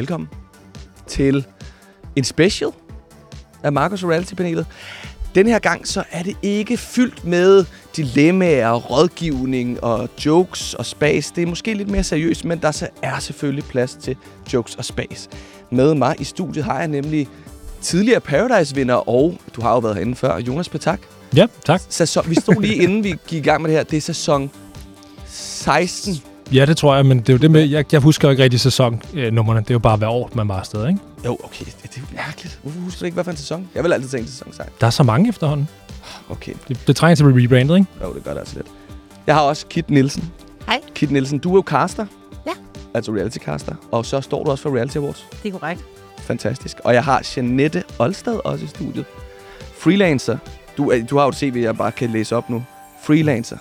velkommen til en special af Marcos Reality-panelet. Den her gang så er det ikke fyldt med dilemmaer, rådgivning og jokes og spas. Det er måske lidt mere seriøst, men der så er selvfølgelig plads til jokes og spas. Med mig i studiet har jeg nemlig tidligere Paradise-vinder, og du har jo været herinde før, Jonas Patak. Ja, tak. Sæson, vi stod lige inden vi gik i gang med det her. Det er sæson 16. Ja, det tror jeg, men det er jo det med, jeg, jeg husker jo ikke rigtig sæsonnummerne. Det er jo bare hver år, man var afsted, ikke? Jo, okay. Det, det er jo mærkeligt. Hvorfor husker du ikke, hvad for en sæson? Jeg vil altid tænke sæson 16. Der er så mange efterhånden. Okay. Det, det trænger til at blive rebrandet, ikke? Jo, det gør det altså lidt. Jeg har også Kit Nielsen. Hej. Kit Nielsen, du er jo caster. Ja. Altså reality-caster. Og så står du også for Reality Awards. Det er korrekt. Fantastisk. Og jeg har Janette Olstad også i studiet. Freelancer. Du, er- du har jo et CV, jeg bare kan læse op nu. Freelancer.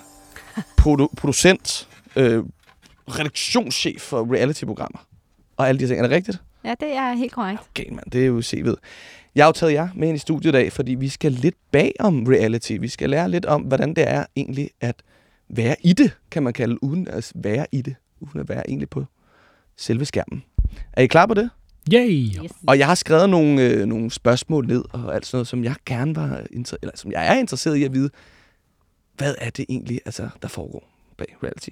Produ- producent. Øh, redaktionschef for reality-programmer. Og alle de ting. Er det rigtigt? Ja, det er helt korrekt. Okay, mand. Det er jo CV'et. Jeg har jo taget jer med ind i studiet i dag, fordi vi skal lidt bag om reality. Vi skal lære lidt om, hvordan det er egentlig at være i det, kan man kalde, uden at være i det. Uden at være egentlig på selve skærmen. Er I klar på det? Yay! Yes. Og jeg har skrevet nogle, øh, nogle spørgsmål ned, og alt sådan noget, som jeg gerne var inter- eller som jeg er interesseret i at vide. Hvad er det egentlig, altså, der foregår bag reality?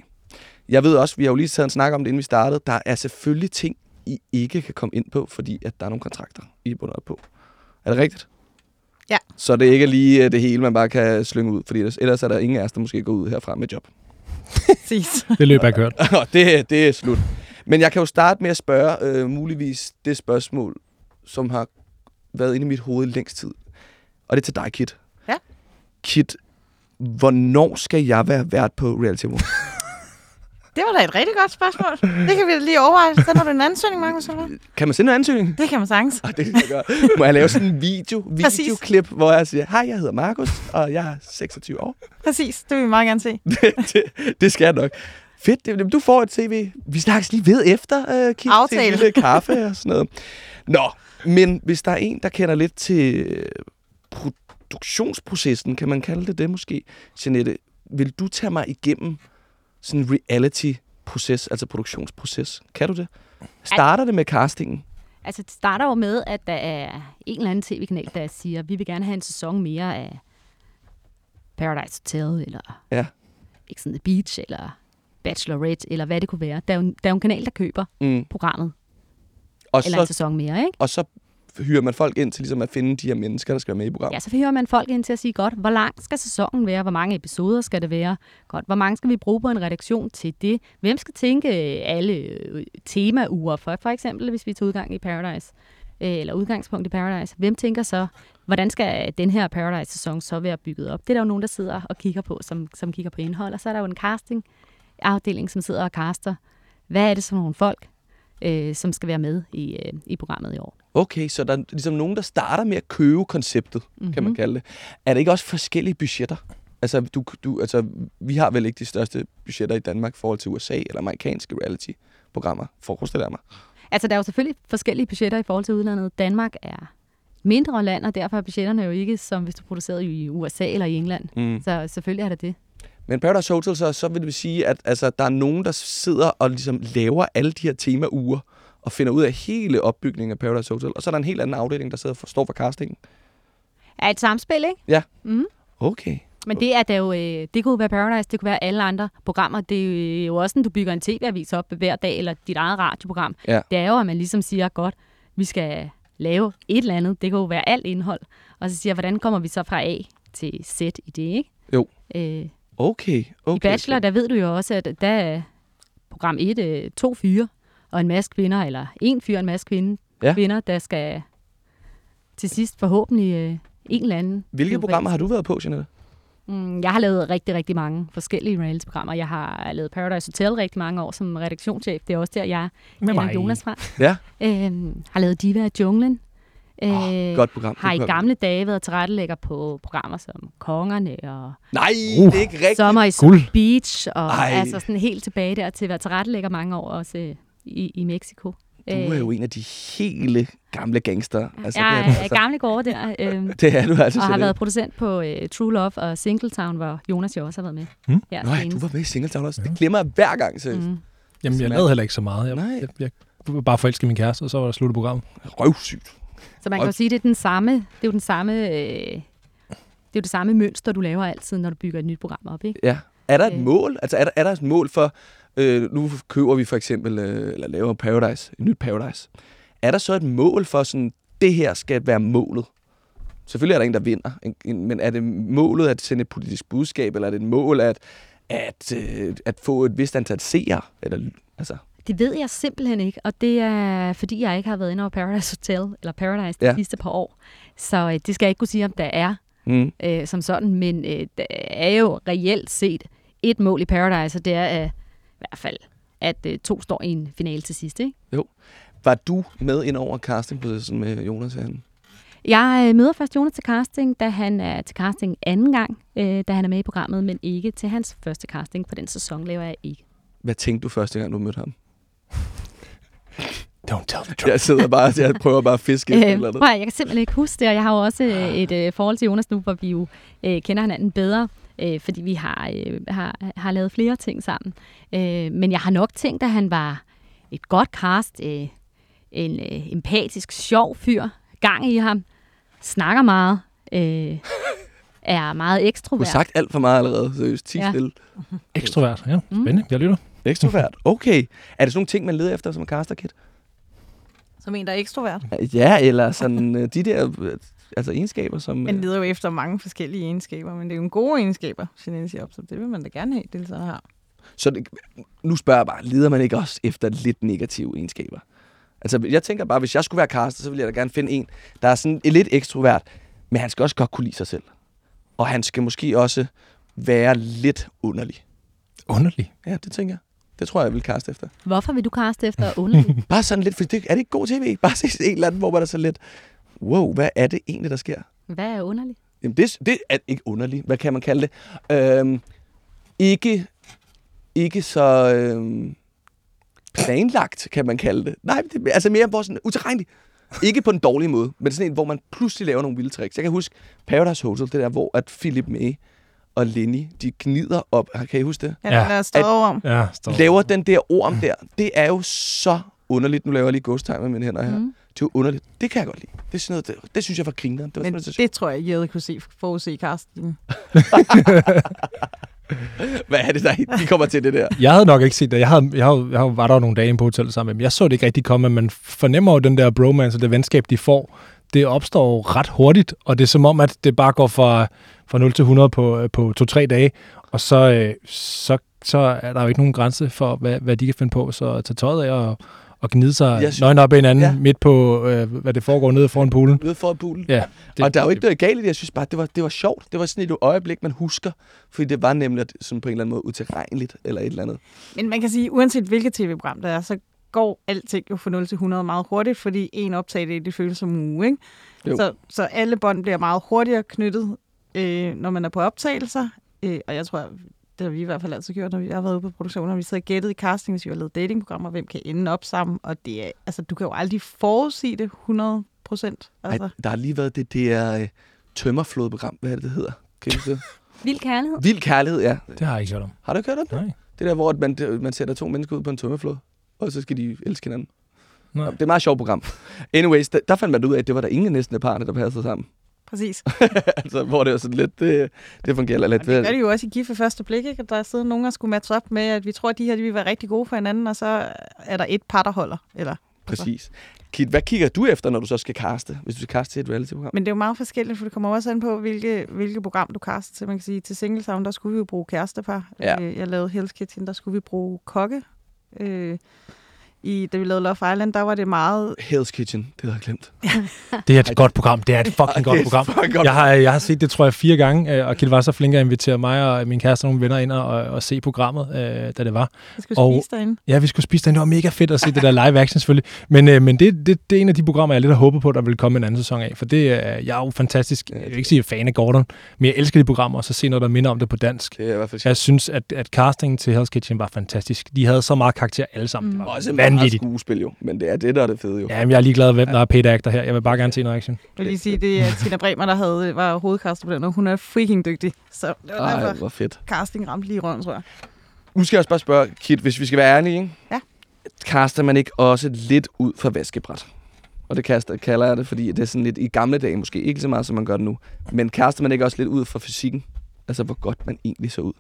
Jeg ved også, vi har jo lige taget en snak om det, inden vi startede. Der er selvfølgelig ting, I ikke kan komme ind på, fordi at der er nogle kontrakter, I er bundet op på. Er det rigtigt? Ja. Så det er ikke lige øh, det hele, man bare kan slynge ud, fordi ellers, er der ingen af os, der måske går ud herfra med job. Præcis. Det løb jeg kørt. Det, det er slut. Men jeg kan jo starte med at spørge øh, muligvis det spørgsmål, som har været inde i mit hoved i længst tid. Og det er til dig, Kit. Ja. Kit, hvornår skal jeg være vært på Reality Awards? Det var da et rigtig godt spørgsmål. Det kan vi da lige overveje. Sender du en ansøgning, Markus? Eller kan man sende en ansøgning? Det kan man sagtens. Ah, det kan jeg gøre. Må jeg lave sådan en video, Præcis. videoklip, hvor jeg siger, hej, jeg hedder Markus, og jeg er 26 år. Præcis, det vil vi meget gerne se. det, det, det skal jeg nok. Fedt, det, du får et tv. Vi snakkes lige ved efter, Kit, til Aftale. en lille kaffe og sådan noget. Nå, men hvis der er en, der kender lidt til øh, produktionsprocessen, kan man kalde det det måske, Jeanette, vil du tage mig igennem sådan en reality-proces, altså produktionsproces? Kan du det? Starter det med castingen? Altså, det starter jo med, at der er en eller anden tv-kanal, der siger, vi vil gerne have en sæson mere af Paradise Hotel, eller Ja. X on the Beach, eller Bachelorette, eller hvad det kunne være. Der er jo, der er jo en kanal, der køber Mm. programmet, Og, eller en så, sæson mere, ikke? og så hyrer man folk ind til ligesom at finde de her mennesker, der skal være med i programmet. Ja, så hører man folk ind til at sige, godt, hvor lang skal sæsonen være? Hvor mange episoder skal det være? Godt, hvor mange skal vi bruge på en redaktion til det? Hvem skal tænke øh, alle øh, temauger for? For eksempel, hvis vi tager udgang i Paradise, øh, eller udgangspunkt i Paradise. Hvem tænker så, hvordan skal den her Paradise-sæson så være bygget op? Det er der jo nogen, der sidder og kigger på, som, som kigger på indhold. Og så er der jo en casting-afdeling, som sidder og caster. Hvad er det for nogle folk, øh, som skal være med i, øh, i programmet i år? Okay, så der er ligesom nogen, der starter med at købe konceptet, mm-hmm. kan man kalde det. Er der ikke også forskellige budgetter? Altså, du, du, altså, vi har vel ikke de største budgetter i Danmark i forhold til USA eller amerikanske reality-programmer, forestiller jeg mig. Altså, der er jo selvfølgelig forskellige budgetter i forhold til udlandet. Danmark er mindre land, og derfor er budgetterne jo ikke som hvis du producerede i USA eller i England. Mm. Så selvfølgelig er det det. Men Paradise Hotel, så, så vil det sige, at altså, der er nogen, der sidder og ligesom laver alle de her temauger og finder ud af hele opbygningen af Paradise Hotel. Og så er der en helt anden afdeling, der sidder for, står for castingen. Er et samspil, ikke? Ja. Mm. Okay. Men det er der jo, øh, det kunne være Paradise, det kunne være alle andre programmer. Det er jo også, når du bygger en tv-avis op hver dag, eller dit eget radioprogram. Ja. Det er jo, at man ligesom siger, godt, vi skal lave et eller andet. Det kan jo være alt indhold. Og så siger, hvordan kommer vi så fra A til Z i det, ikke? Jo. Øh, Okay. okay. I Bachelor, der ved du jo også, at der er program 1 øh, to fyre og en masse kvinder, eller en fyr og en masse kvinde, Ja. kvinder, der skal til sidst forhåbentlig øh, en eller anden. Hvilke programmer har du været på, Jeanette? Mm, jeg har lavet rigtig, rigtig mange forskellige reality-programmer. Jeg har lavet Paradise Hotel rigtig mange år som redaktionschef. Det er også der, jeg Med mig. Jonas fra. Ja. Øhm, har lavet Diva af Junglen. Øh, Godt program. har i gamle dage været tilrettelægger på programmer som Kongerne og Nej, Uh. det er ikke rigtigt. Sommer i Guld. Beach, og Ej. altså sådan helt tilbage der til at være tilrettelægger mange år også øh, i, i Mexico. Du er jo en af de hele gamle gangster. Altså, jeg det, er, du er altså. gamle gårde der, øh, det er du altså. og har været producent på øh, True Love og Singletown, hvor Jonas jo også har været med. Hmm? Ja, Nå ja, du var med i Singletown også. Det glemmer jeg hver gang, seriøst. Mm. Jamen, jeg lavede heller ikke så meget. Jeg, Nej. jeg, jeg bare forelske min kæreste, og så var der slut programmet. Røvsygt. Så man Og- kan jo sige, at det er den samme, det er jo den samme, øh, det er jo det samme mønster, du laver altid, når du bygger et nyt program op, ikke? Ja. Er der et Øh. mål? Altså er der, er der et mål for, øh, nu køber vi for eksempel, øh, eller laver Paradise, et nyt Paradise. Er der så et mål for sådan, det her skal være målet? Selvfølgelig er der en, der vinder, en- en- men er det målet at sende et politisk budskab, eller er det et mål at, at, øh, at få et vist antal seere? Eller, altså, Det ved jeg simpelthen ikke, og det er, fordi jeg ikke har været inde over Paradise Hotel, eller Paradise de Ja. sidste par år. Så øh, det skal jeg ikke kunne sige, om der er mm, øh, som sådan, men øh, der er jo reelt set et mål i Paradise, og det er øh, i hvert fald, at øh, to står i en finale til sidst, ikke? var du med ind over castingprocessen med Jonas Herren? Jeg øh, møder først Jonas til casting, da han er til casting anden gang, øh, da han er med i programmet, men ikke til hans første casting, for den sæson laver jeg ikke. Hvad tænkte du første gang, du mødte ham? Don't tell the truth. Jeg sidder bare jeg prøver bare at fiske et eller Øh, andet. prøv, jeg kan simpelthen ikke huske det, og jeg har jo også øh, et øh, forhold til Jonas nu, hvor vi jo øh, kender hinanden bedre, øh, fordi vi har, øh, har, har lavet flere ting sammen. Øh, men jeg har nok tænkt, at han var et godt cast, øh, en øh, empatisk, sjov fyr, gang i ham, snakker meget, øh, er meget Du har ekstrovert. sagt alt for meget allerede, seriøst. Ti Ja. ja. stille. Ekstrovert, ja. Spændende. Jeg lytter. Ekstrovert. Okay. Er det sådan nogle ting, man leder efter som caster kit? Som en, der er ekstrovert. Ja, eller sådan øh, de der øh, altså egenskaber, som... Man øh, leder jo efter mange forskellige egenskaber, men det er jo en gode egenskaber, Jeanette siger op, så det vil man da gerne have, deltagerne har. Så det, nu spørger jeg bare, leder man ikke også efter lidt negative egenskaber? Altså, jeg tænker bare, hvis jeg skulle være caster, så ville jeg da gerne finde en, der er sådan lidt ekstrovert, men han skal også godt kunne lide sig selv. Og han skal måske også være lidt underlig. Underlig. Ja, det tænker jeg. Det tror jeg, jeg vil kaste efter. Hvorfor vil du kaste efter underlig? Bare sådan lidt, for det, er det ikke god tv? Bare se en eller anden, hvor man er så lidt, wow, hvad er det egentlig, der sker? Hvad er underlig? Jamen, det, det er ikke underligt. Hvad kan man kalde det? Øhm, ikke, ikke så øhm, planlagt, kan man kalde det. Nej, det, altså mere hvor sådan utilregneligt. Ikke på en dårlig måde, men sådan en, hvor man pludselig laver nogle vilde tricks. Jeg kan huske Paradise Hotel, det der, hvor at Philip May og Lenny, de gnider op. Kan I huske det? Ja, Ja. ja. der om. Ja, står. Laver den der orm der. Det er jo så underligt. Nu laver jeg lige time med mine hænder her. Mm. Det er jo underligt. Det kan jeg godt lide. Det, er sådan noget, det, det synes jeg var grineren. Det var Men simpelthen så det tror jeg, Jette kunne se, forudse i castingen. Hvad er det, der de kommer til det der? Jeg havde nok ikke set det. Jeg, havde, jeg, havde, jeg havde- var der nogle dage på hotellet sammen med dem. Jeg så det ikke rigtig komme, men man fornemmer jo den der bromance og det venskab, de får. Det opstår ret hurtigt, og det er som om, at det bare går fra, fra 0 til 100 på, øh, på to-tre dage, og så, øh, så, så er der jo ikke nogen grænse for, hvad, hvad de kan finde på. Så at tage tøjet af og, og gnide sig synes- nøgen op i hinanden Ja. midt på, øh, hvad det foregår nede foran poolen. Nede for poolen. Ja, Det, og der er jo ikke noget galt i det. Jeg synes bare, det var, det var sjovt. Det var sådan et øjeblik, man husker. Fordi det var nemlig sådan på en eller anden måde utilregneligt, eller et eller andet. Men man kan sige, uanset hvilket tv-program der er, så går alting jo fra 0 til 100 meget hurtigt, fordi en optag, det, det føles som en uge, ikke? Jo. Så, så alle bånd bliver meget hurtigere knyttet, øh, når man er på optagelser. Øh, og jeg tror, det har vi i hvert fald altid gjort, når vi har været ude på produktioner. Vi sidder gættet i casting, hvis vi har lavet datingprogrammer, hvem kan ende op sammen. Og det er, altså, du kan jo aldrig forudsige det 100 procent. Altså. Ej, der har lige været det der øh, tømmerflodprogram. Hvad er det, det hedder? Kan I det? Vild kærlighed. Vild kærlighed, ja. det har jeg ikke hørt om. Har du ikke hørt om det? Nej. Det der, hvor man, det- man sætter to mennesker ud på en tømmerflod, og så skal de elske hinanden. Nej. Det er et meget sjovt program. Anyways, der, der fandt man ud af, at det var der ingen næsten af parne, der passede sammen. Præcis. altså, hvor det var sådan lidt, det, det fungerer lidt. Og det gør de jo også i gift ved første blik, ikke? At der er siddet nogen, der skulle matche op med, at vi tror, at de her de vil være rigtig gode for hinanden, og så er der et par, der holder. Eller, Præcis. Kit, hvad kigger du efter, når du så skal kaste, hvis du skal kaste til et reality-program? Men det er jo meget forskelligt, for det kommer også an på, hvilke, hvilke program du kaster til. Man kan sige, til Single Sound, der skulle vi jo bruge kærestepar. Ja. Øh, Jeg lavede Hell's Kitchen, der skulle vi bruge kokke. Øh, I, da vi lavede Love Island, der var det meget... Hell's Kitchen, det havde jeg glemt. Det er et godt program. Det er et fucking godt program. fucking godt. Jeg har, jeg har set det, tror jeg, fire gange, øh, og Kjeld var så flink at invitere mig og min kæreste og nogle venner ind og, og se programmet, øh, da det var. Jeg skulle Og- spise derinde. Ja, vi skulle spise den. Det var mega fedt at se det der live action selvfølgelig. Men, øh, men det, det, det er en af de programmer, jeg lidt har håbet på, der vil komme en anden sæson af. For det er, jeg er jo fantastisk. Jeg vil ikke sige, fan af Gordon, men jeg elsker de programmer, og så se noget, der minder om det på dansk. Det er i hvert fald Jeg synes, at, at castingen til Hell's Kitchen var fantastisk. De havde så meget karakter alle sammen. Det var vanvittigt. skuespil jo, men det er det, der er det fede jo. Ja, men jeg er ligeglad, hvem der er paid actor her. Jeg vil bare gerne se noget action. Jeg vil lige sige, det er Tina Bremer, der havde, var hovedkaster på den, og hun er freaking dygtig. Så det var Ej, derfor, hvor fedt. casting ramte lige røven, tror jeg. Nu skal jeg også bare spørge, Kit, hvis vi skal være ærlige, ikke? Ja. kaster man ikke også lidt ud fra vaskebræt? Og det kaster, kalder jeg det, fordi det er sådan lidt i gamle dage måske, ikke så meget som man gør det nu. Men kaster man ikke også lidt ud fra fysikken? Altså, hvor godt man egentlig så ud?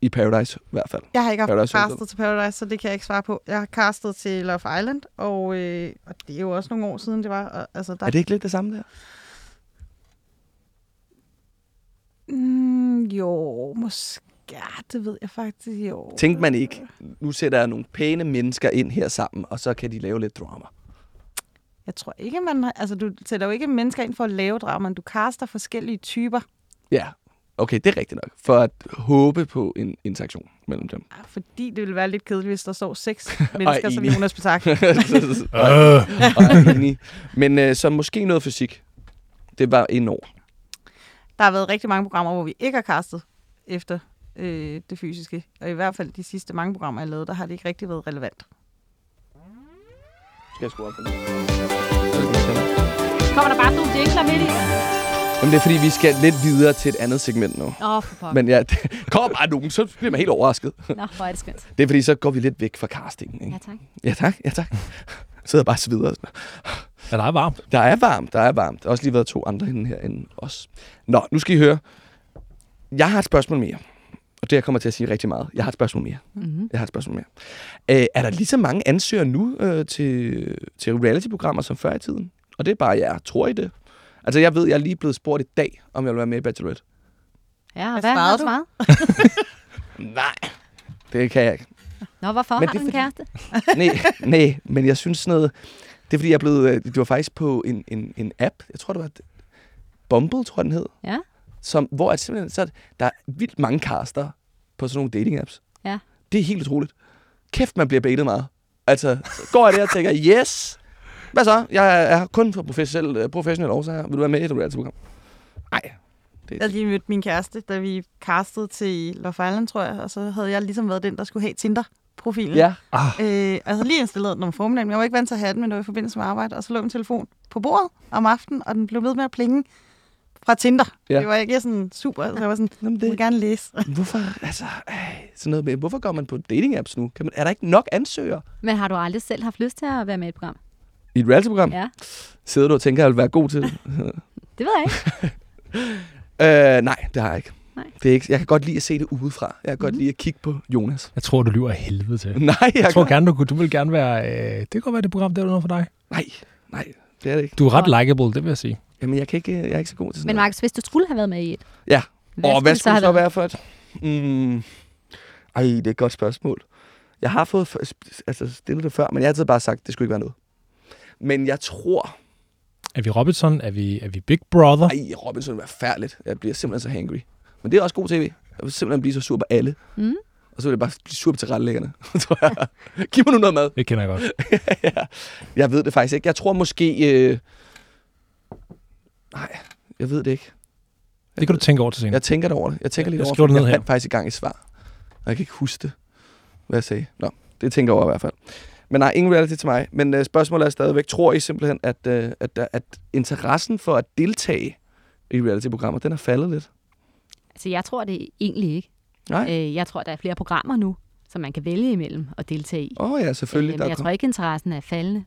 I Paradise i hvert fald. Jeg har ikke haft Paradise Hotel. castet til Paradise, så det kan jeg ikke svare på. Jeg har castet til Love Island, og, øh, og det er jo også nogle år siden, det var. Og, altså, der, Er det ikke lidt det samme der? Mm, jo, måske. Ja, det ved jeg faktisk, jo. Tænkte man ikke, nu sætter jeg nogle pæne mennesker ind her sammen, og så kan de lave lidt drama. Jeg tror ikke, man... har- Altså, du sætter jo ikke mennesker ind for at lave drama, du caster forskellige typer, Ja, okay, det er rigtigt nok. For at håbe på en interaktion mellem dem. Ah, fordi det ville være lidt kedeligt, hvis der står seks mennesker som enig. Jonas Betak. Øh. er. Men øh, så måske noget fysik. Det var en år. Der har været rigtig mange programmer, hvor vi ikke har castet efter øh, det fysiske. Og i hvert fald de sidste mange programmer, jeg lavet, der har det ikke rigtig været relevant. Skal jeg skrue op for det? Kommer der bare nogle jingler midt i? Jamen, det er fordi, vi skal lidt videre til et andet segment nu. Åh, oh, for pokker. Men ja, det kommer bare nogen, så bliver man helt overrasket. Nå, hvor er det skønt. Det er fordi, så går vi lidt væk fra castingen. Ikke? Ja, tak. Ja, tak. Ja, tak. Sidder bare og sveder. Ja, der er varmt. Der er varmt, der er varmt. Der har også lige været to andre hende her end os. Nå, nu skal I høre. Jeg har et spørgsmål mere. Og det jeg kommer til at sige rigtig meget. Jeg har et spørgsmål mere. Mm-hmm. Jeg har et spørgsmål mere. Øh, er der lige så mange ansøgere nu øh, til, til reality-programmer som før i tiden? Og det er bare jer. Tror I det? Altså, jeg ved, jeg er lige blevet spurgt i dag, om jeg vil være med i Bachelorette. Ja, og Hvad har du svaret? Nej, det kan jeg ikke. Nå, hvorfor? Men har det du en kæreste? nej, nej, men jeg synes sådan noget... Det er fordi, jeg er blevet... øh, Det var faktisk på en, en, en app. Jeg tror, det var... Bumble, tror jeg, den hed. Ja. Som, hvor at simpelthen, så er der er vildt mange caster på sådan nogle dating-apps. Ja. Det er helt utroligt. Kæft, man bliver baitet meget. Altså, så går jeg der og tænker, yes! Hvad så? Jeg er kun for professionel, øh, professionel årsager. Vil du være med i et reality-program? Nej. Jeg havde lige mødt min kæreste, da vi castede til Love Island, tror jeg. Og så havde jeg ligesom været den, der skulle have Tinder-profilen. Ja. Ah, Øh, jeg havde lige installeret den om formiddagen, men jeg var ikke vant til at have den, men det var i forbindelse med arbejde. Og så lå min telefon på bordet om aftenen, og den blev ved med at plinge fra Tinder. Ja. Det var ikke sådan super, så jeg var sådan, Jamen, jeg vil det, gerne læse. hvorfor, altså, ej, sådan noget med, hvorfor går man på dating-apps nu? Kan man, er der ikke nok ansøgere Men har du aldrig selv haft lyst til at være med i et program? I et reality-program? Ja, Sidder du og tænker, at jeg vil være god til det? det ved jeg ikke. øh, nej, det har jeg ikke. Nej. Det er ikke. Jeg kan godt lide at se det udefra. Jeg kan godt Mhm. lide at kigge på Jonas. jeg tror, du lyver af helvede til. Nej, jeg, Jeg tror kan... gerne, du, kunne- du vil gerne være... Øh, det kan godt være, det program, det er noget for dig. Nej, nej, det er det ikke. Du er ret likable, det vil jeg sige. Jamen, jeg, kan ikke, jeg er ikke så god til sådan Men. Markus, hvis du skulle have været med i et, Ja. Og hvad skulle det så været? være for et? Mm, ej, det er et godt spørgsmål. Jeg har fået altså, stillet det før, men jeg har altid bare sagt, at det skulle ikke være noget. Men jeg tror... Er vi Robinson? Er vi, er vi Big Brother? Ej, Robinson er færdigt. Jeg bliver simpelthen så hangry. Men det er også god tv. Jeg vil simpelthen blive så sur på alle. Mm. Og så vil jeg bare blive sur på tilrettelæggerne. tror jeg. Giv mig nu noget mad. Det kender jeg godt. ja. Jeg ved det faktisk ikke. Jeg tror måske... Øh... Nej, jeg ved det ikke. Det kan du tænke over til senere. Jeg tænker det over det. Jeg tænker lidt jeg over skriver det ned Jeg her. fandt faktisk i gang i svar. Og jeg kan ikke huske det, hvad jeg sagde. Nå, det tænker jeg over i hvert fald. Men nej, ingen reality til mig. Men øh, spørgsmålet er stadigvæk, tror I simpelthen, at, øh, at, at, interessen for at deltage i reality-programmer, den er faldet lidt? Altså, jeg tror det egentlig ikke. Nej? Øh, jeg tror, der er flere programmer nu, som man kan vælge imellem og deltage i. Åh oh, ja, selvfølgelig. Øh, men jeg kom... tror ikke, interessen er faldende.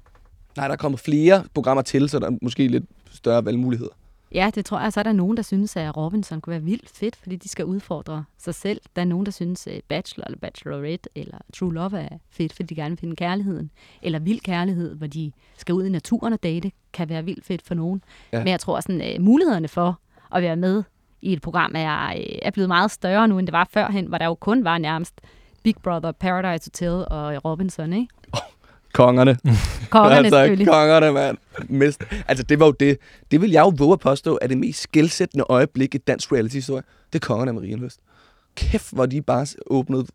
Nej, der er kommet flere programmer til, så der er måske lidt større valgmuligheder. Ja, det tror jeg. Så er der nogen, der synes, at Robinson kunne være vildt fedt, fordi de skal udfordre sig selv. Der er nogen, der synes, at Bachelor eller Bachelorette eller True Love er fedt, fordi de gerne vil finde kærligheden. Eller vild kærlighed, hvor de skal ud i naturen og date, kan være vildt fedt for nogen. Ja. Men jeg tror, at uh, mulighederne for at være med i et program er, øh, er blevet meget større nu, end det var førhen, hvor der jo kun var nærmest Big Brother, Paradise Hotel og Robinson, ikke? Kongerne. Kongerne altså, selvfølgelig. kongerne, mand. Mist. Altså, det var jo det. Det vil jeg jo våge at påstå, er det mest skældsættende øjeblik i dansk reality-historie. Det er kongerne af Marienlyst. Kæft, hvor de bare åbnede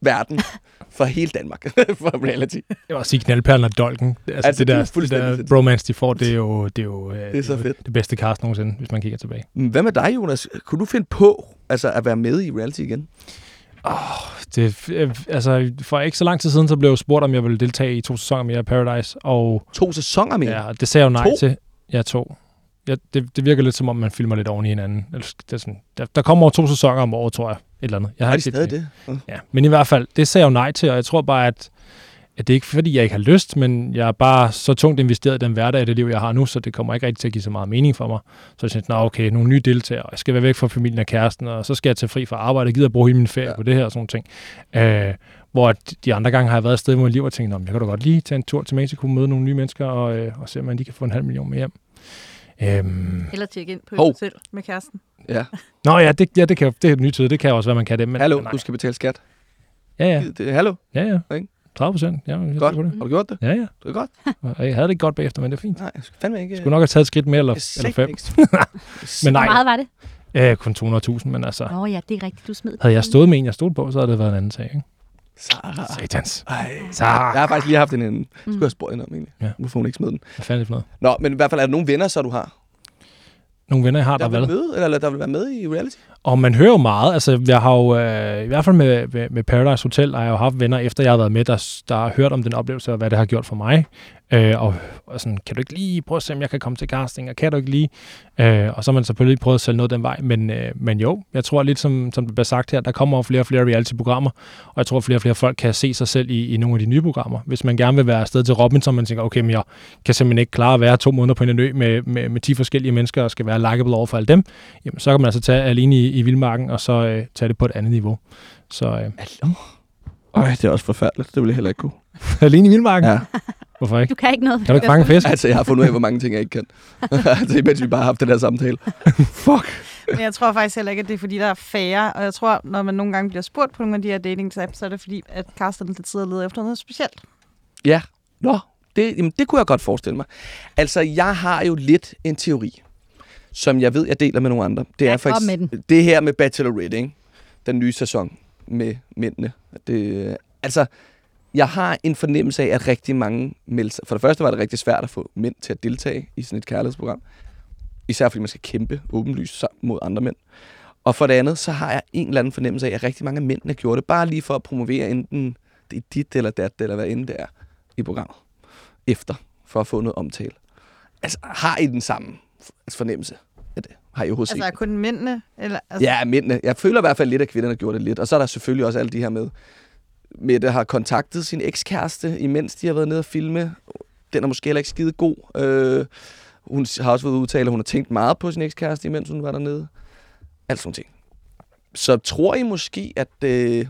verden for hele Danmark for reality. Jeg vil også sige knaldperlen og dolken. Altså, Altså, det, det er der, det der bromance, de får, det er jo det, er jo, det, er så fedt. det bedste cast nogensinde, hvis man kigger tilbage. Hvad med dig, Jonas? Kunne du finde på altså, at være med i reality igen? Det, øh, altså, for ikke så lang tid siden, så blev jeg spurgt, om jeg ville deltage i to sæsoner mere af Paradise, og To sæsoner mere? ja, det sagde jeg jo nej To? til. Ja, to. Ja, det, det virker lidt som om, man filmer lidt oven i hinanden. Det er sådan, der, der kommer over to sæsoner om året, tror jeg. Et eller andet. Jeg Har de ikke stadig det? Ja, men i hvert fald, det sagde jeg jo nej til, og jeg tror bare, at, at det er ikke fordi, jeg ikke har lyst, men jeg er bare så tungt investeret i den hverdag i det liv, jeg har nu, så det kommer ikke rigtig til at give så meget mening for mig. Så jeg synes, nå okay, nogle nye deltagere, jeg skal være væk fra familien og kæresten, og så skal jeg tage fri fra arbejde, jeg gider at bruge hele min ferie ja. på det her og sådan ting. Øh, hvor de andre gange har jeg været et sted i mit liv og tænkt, jeg kan da godt lige tage en tur til Mexico, møde nogle nye mennesker og, øh, og se, om man lige kan få en halv million med hjem. Øhm, Eller tjekke ind på Hov. selv med kæresten. Ja. Nå ja, det, ja, det, kan, det er nyt tid. Det kan også være, man kan det. Men, Hallo, nej. du skal betale skat. Ja, ja. Det, hallo, Ja, ja. Ikke? 30 procent. Ja, jeg godt. på det. Har du gjort det? Ja, ja. Det er godt. Og jeg havde det ikke godt bagefter, men det er fint. Nej, jeg skal fandme ikke... Jeg skulle nok have taget et skridt mere eller, eller fem. Men nej, Hvor meget var det? øh, kun 200.000, men altså, Nå ja, det er rigtigt, du smed. havde jeg stået med en, jeg stod på, så havde det været en anden sag. Ikke? Sara. Satans. Ej. Sara. Jeg har faktisk lige haft en anden. Mm. Skulle jeg spurgt hende om egentlig. Ja. Hvorfor hun ikke smed den. Hvad fanden er det for noget? Nå, men i hvert fald er der nogle venner, så du har. Nogle venner, jeg har, der, Der der vil valgt. møde, eller der vil være med i reality. Og man hører jo meget. Altså, jeg har jo, øh, i hvert fald med, med, med Paradise Hotel, har jeg jo haft venner, efter jeg har været med, der, der har hørt om den oplevelse, og hvad det har gjort for mig. Øh, og, og sådan, kan du ikke lige prøve at se, om jeg kan komme til casting, og kan du ikke lige? Øh, og så har man selvfølgelig prøvet at sælge noget den vej. Men, øh, men jo, jeg tror lidt, som, som det bliver sagt her, der kommer flere og flere reality-programmer, og jeg tror, at flere og flere folk kan se sig selv i, i nogle af de nye programmer. Hvis man gerne vil være afsted til Robinson, man tænker, okay, men jeg kan simpelthen ikke klare at være to måneder på en ø med, med, med 10 forskellige mennesker, og skal være likeable over for alle dem, jamen, så kan man altså tage alene i, i Vildmarken, og så øh, tage det på et andet niveau. Så øh, Øj, det er også forfærdeligt. Det vil jeg heller ikke kunne. alene i Vildmarken? Ja. Hvorfor ikke? Du kan ikke noget. Kan du ikke fange en fisk? Altså, jeg har fundet ud af, hvor mange ting, jeg ikke kan. altså, imens vi bare har haft den her samtale. Fuck. Men jeg tror faktisk heller ikke, at det er fordi, der er færre. Og jeg tror, når man nogle gange bliver spurgt på nogle af de her dating apps, så er det fordi, at casterne til tider leder efter noget specielt. Ja. Nå, det, jamen, det kunne jeg godt forestille mig. Altså, jeg har jo lidt en teori, som jeg ved, jeg deler med nogle andre. Det er eks- det her med Bachelorette, ikke? Den nye sæson med mændene. Det, altså, jeg har en fornemmelse af, at rigtig mange melder sig. For det første var det rigtig svært at få mænd til at deltage i sådan et kærlighedsprogram. Især fordi man skal kæmpe åbenlyst sammen mod andre mænd. Og for det andet, så har jeg en eller anden fornemmelse af, at rigtig mange af mændene gjorde det bare lige for at promovere enten det er dit eller dat, eller hvad end det er i programmet. Efter, for at få noget omtale. Altså, har I den samme fornemmelse af det? Har I overhovedet Altså, er kun mændene? Eller, altså, Ja, mændene. Jeg føler i hvert fald lidt, at kvinderne gjorde det lidt. Og så er der selvfølgelig også alle de her med, Mette har kontaktet sin ekskæreste, imens de har været nede og filme. Den er måske heller ikke skide god. Øh, hun har også været udtalt, at hun har tænkt meget på sin ekskæreste, imens hun var dernede. Alt sådan ting. Så tror I måske, at, øh,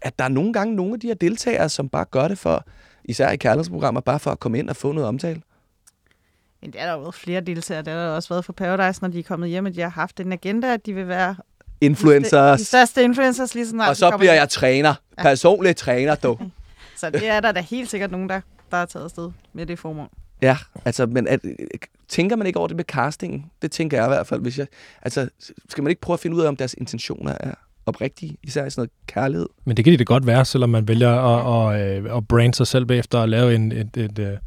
at der er nogle gange nogle af de her deltagere, som bare gør det for, især i kærlighedsprogrammer, bare for at komme ind og få noget omtale? Men det er der jo været flere deltagere. Det har der også været for Paradise, når de er kommet hjem, at de har haft en agenda, at de vil være Influencers. de største influencers lige snart. Og så bliver jeg træner. Personlig træner, dog. Så det er der da helt sikkert nogen, der, der er taget afsted med det formål. Ja, altså, men at, tænker man ikke over det med castingen? Det tænker jeg i hvert fald. Hvis jeg, altså, skal man ikke prøve at finde ud af, om deres intentioner er oprigtige, især i sådan noget kærlighed? Men det kan de da godt være, selvom man vælger at, at, at, at brande sig selv bagefter og lave en, et, et, et,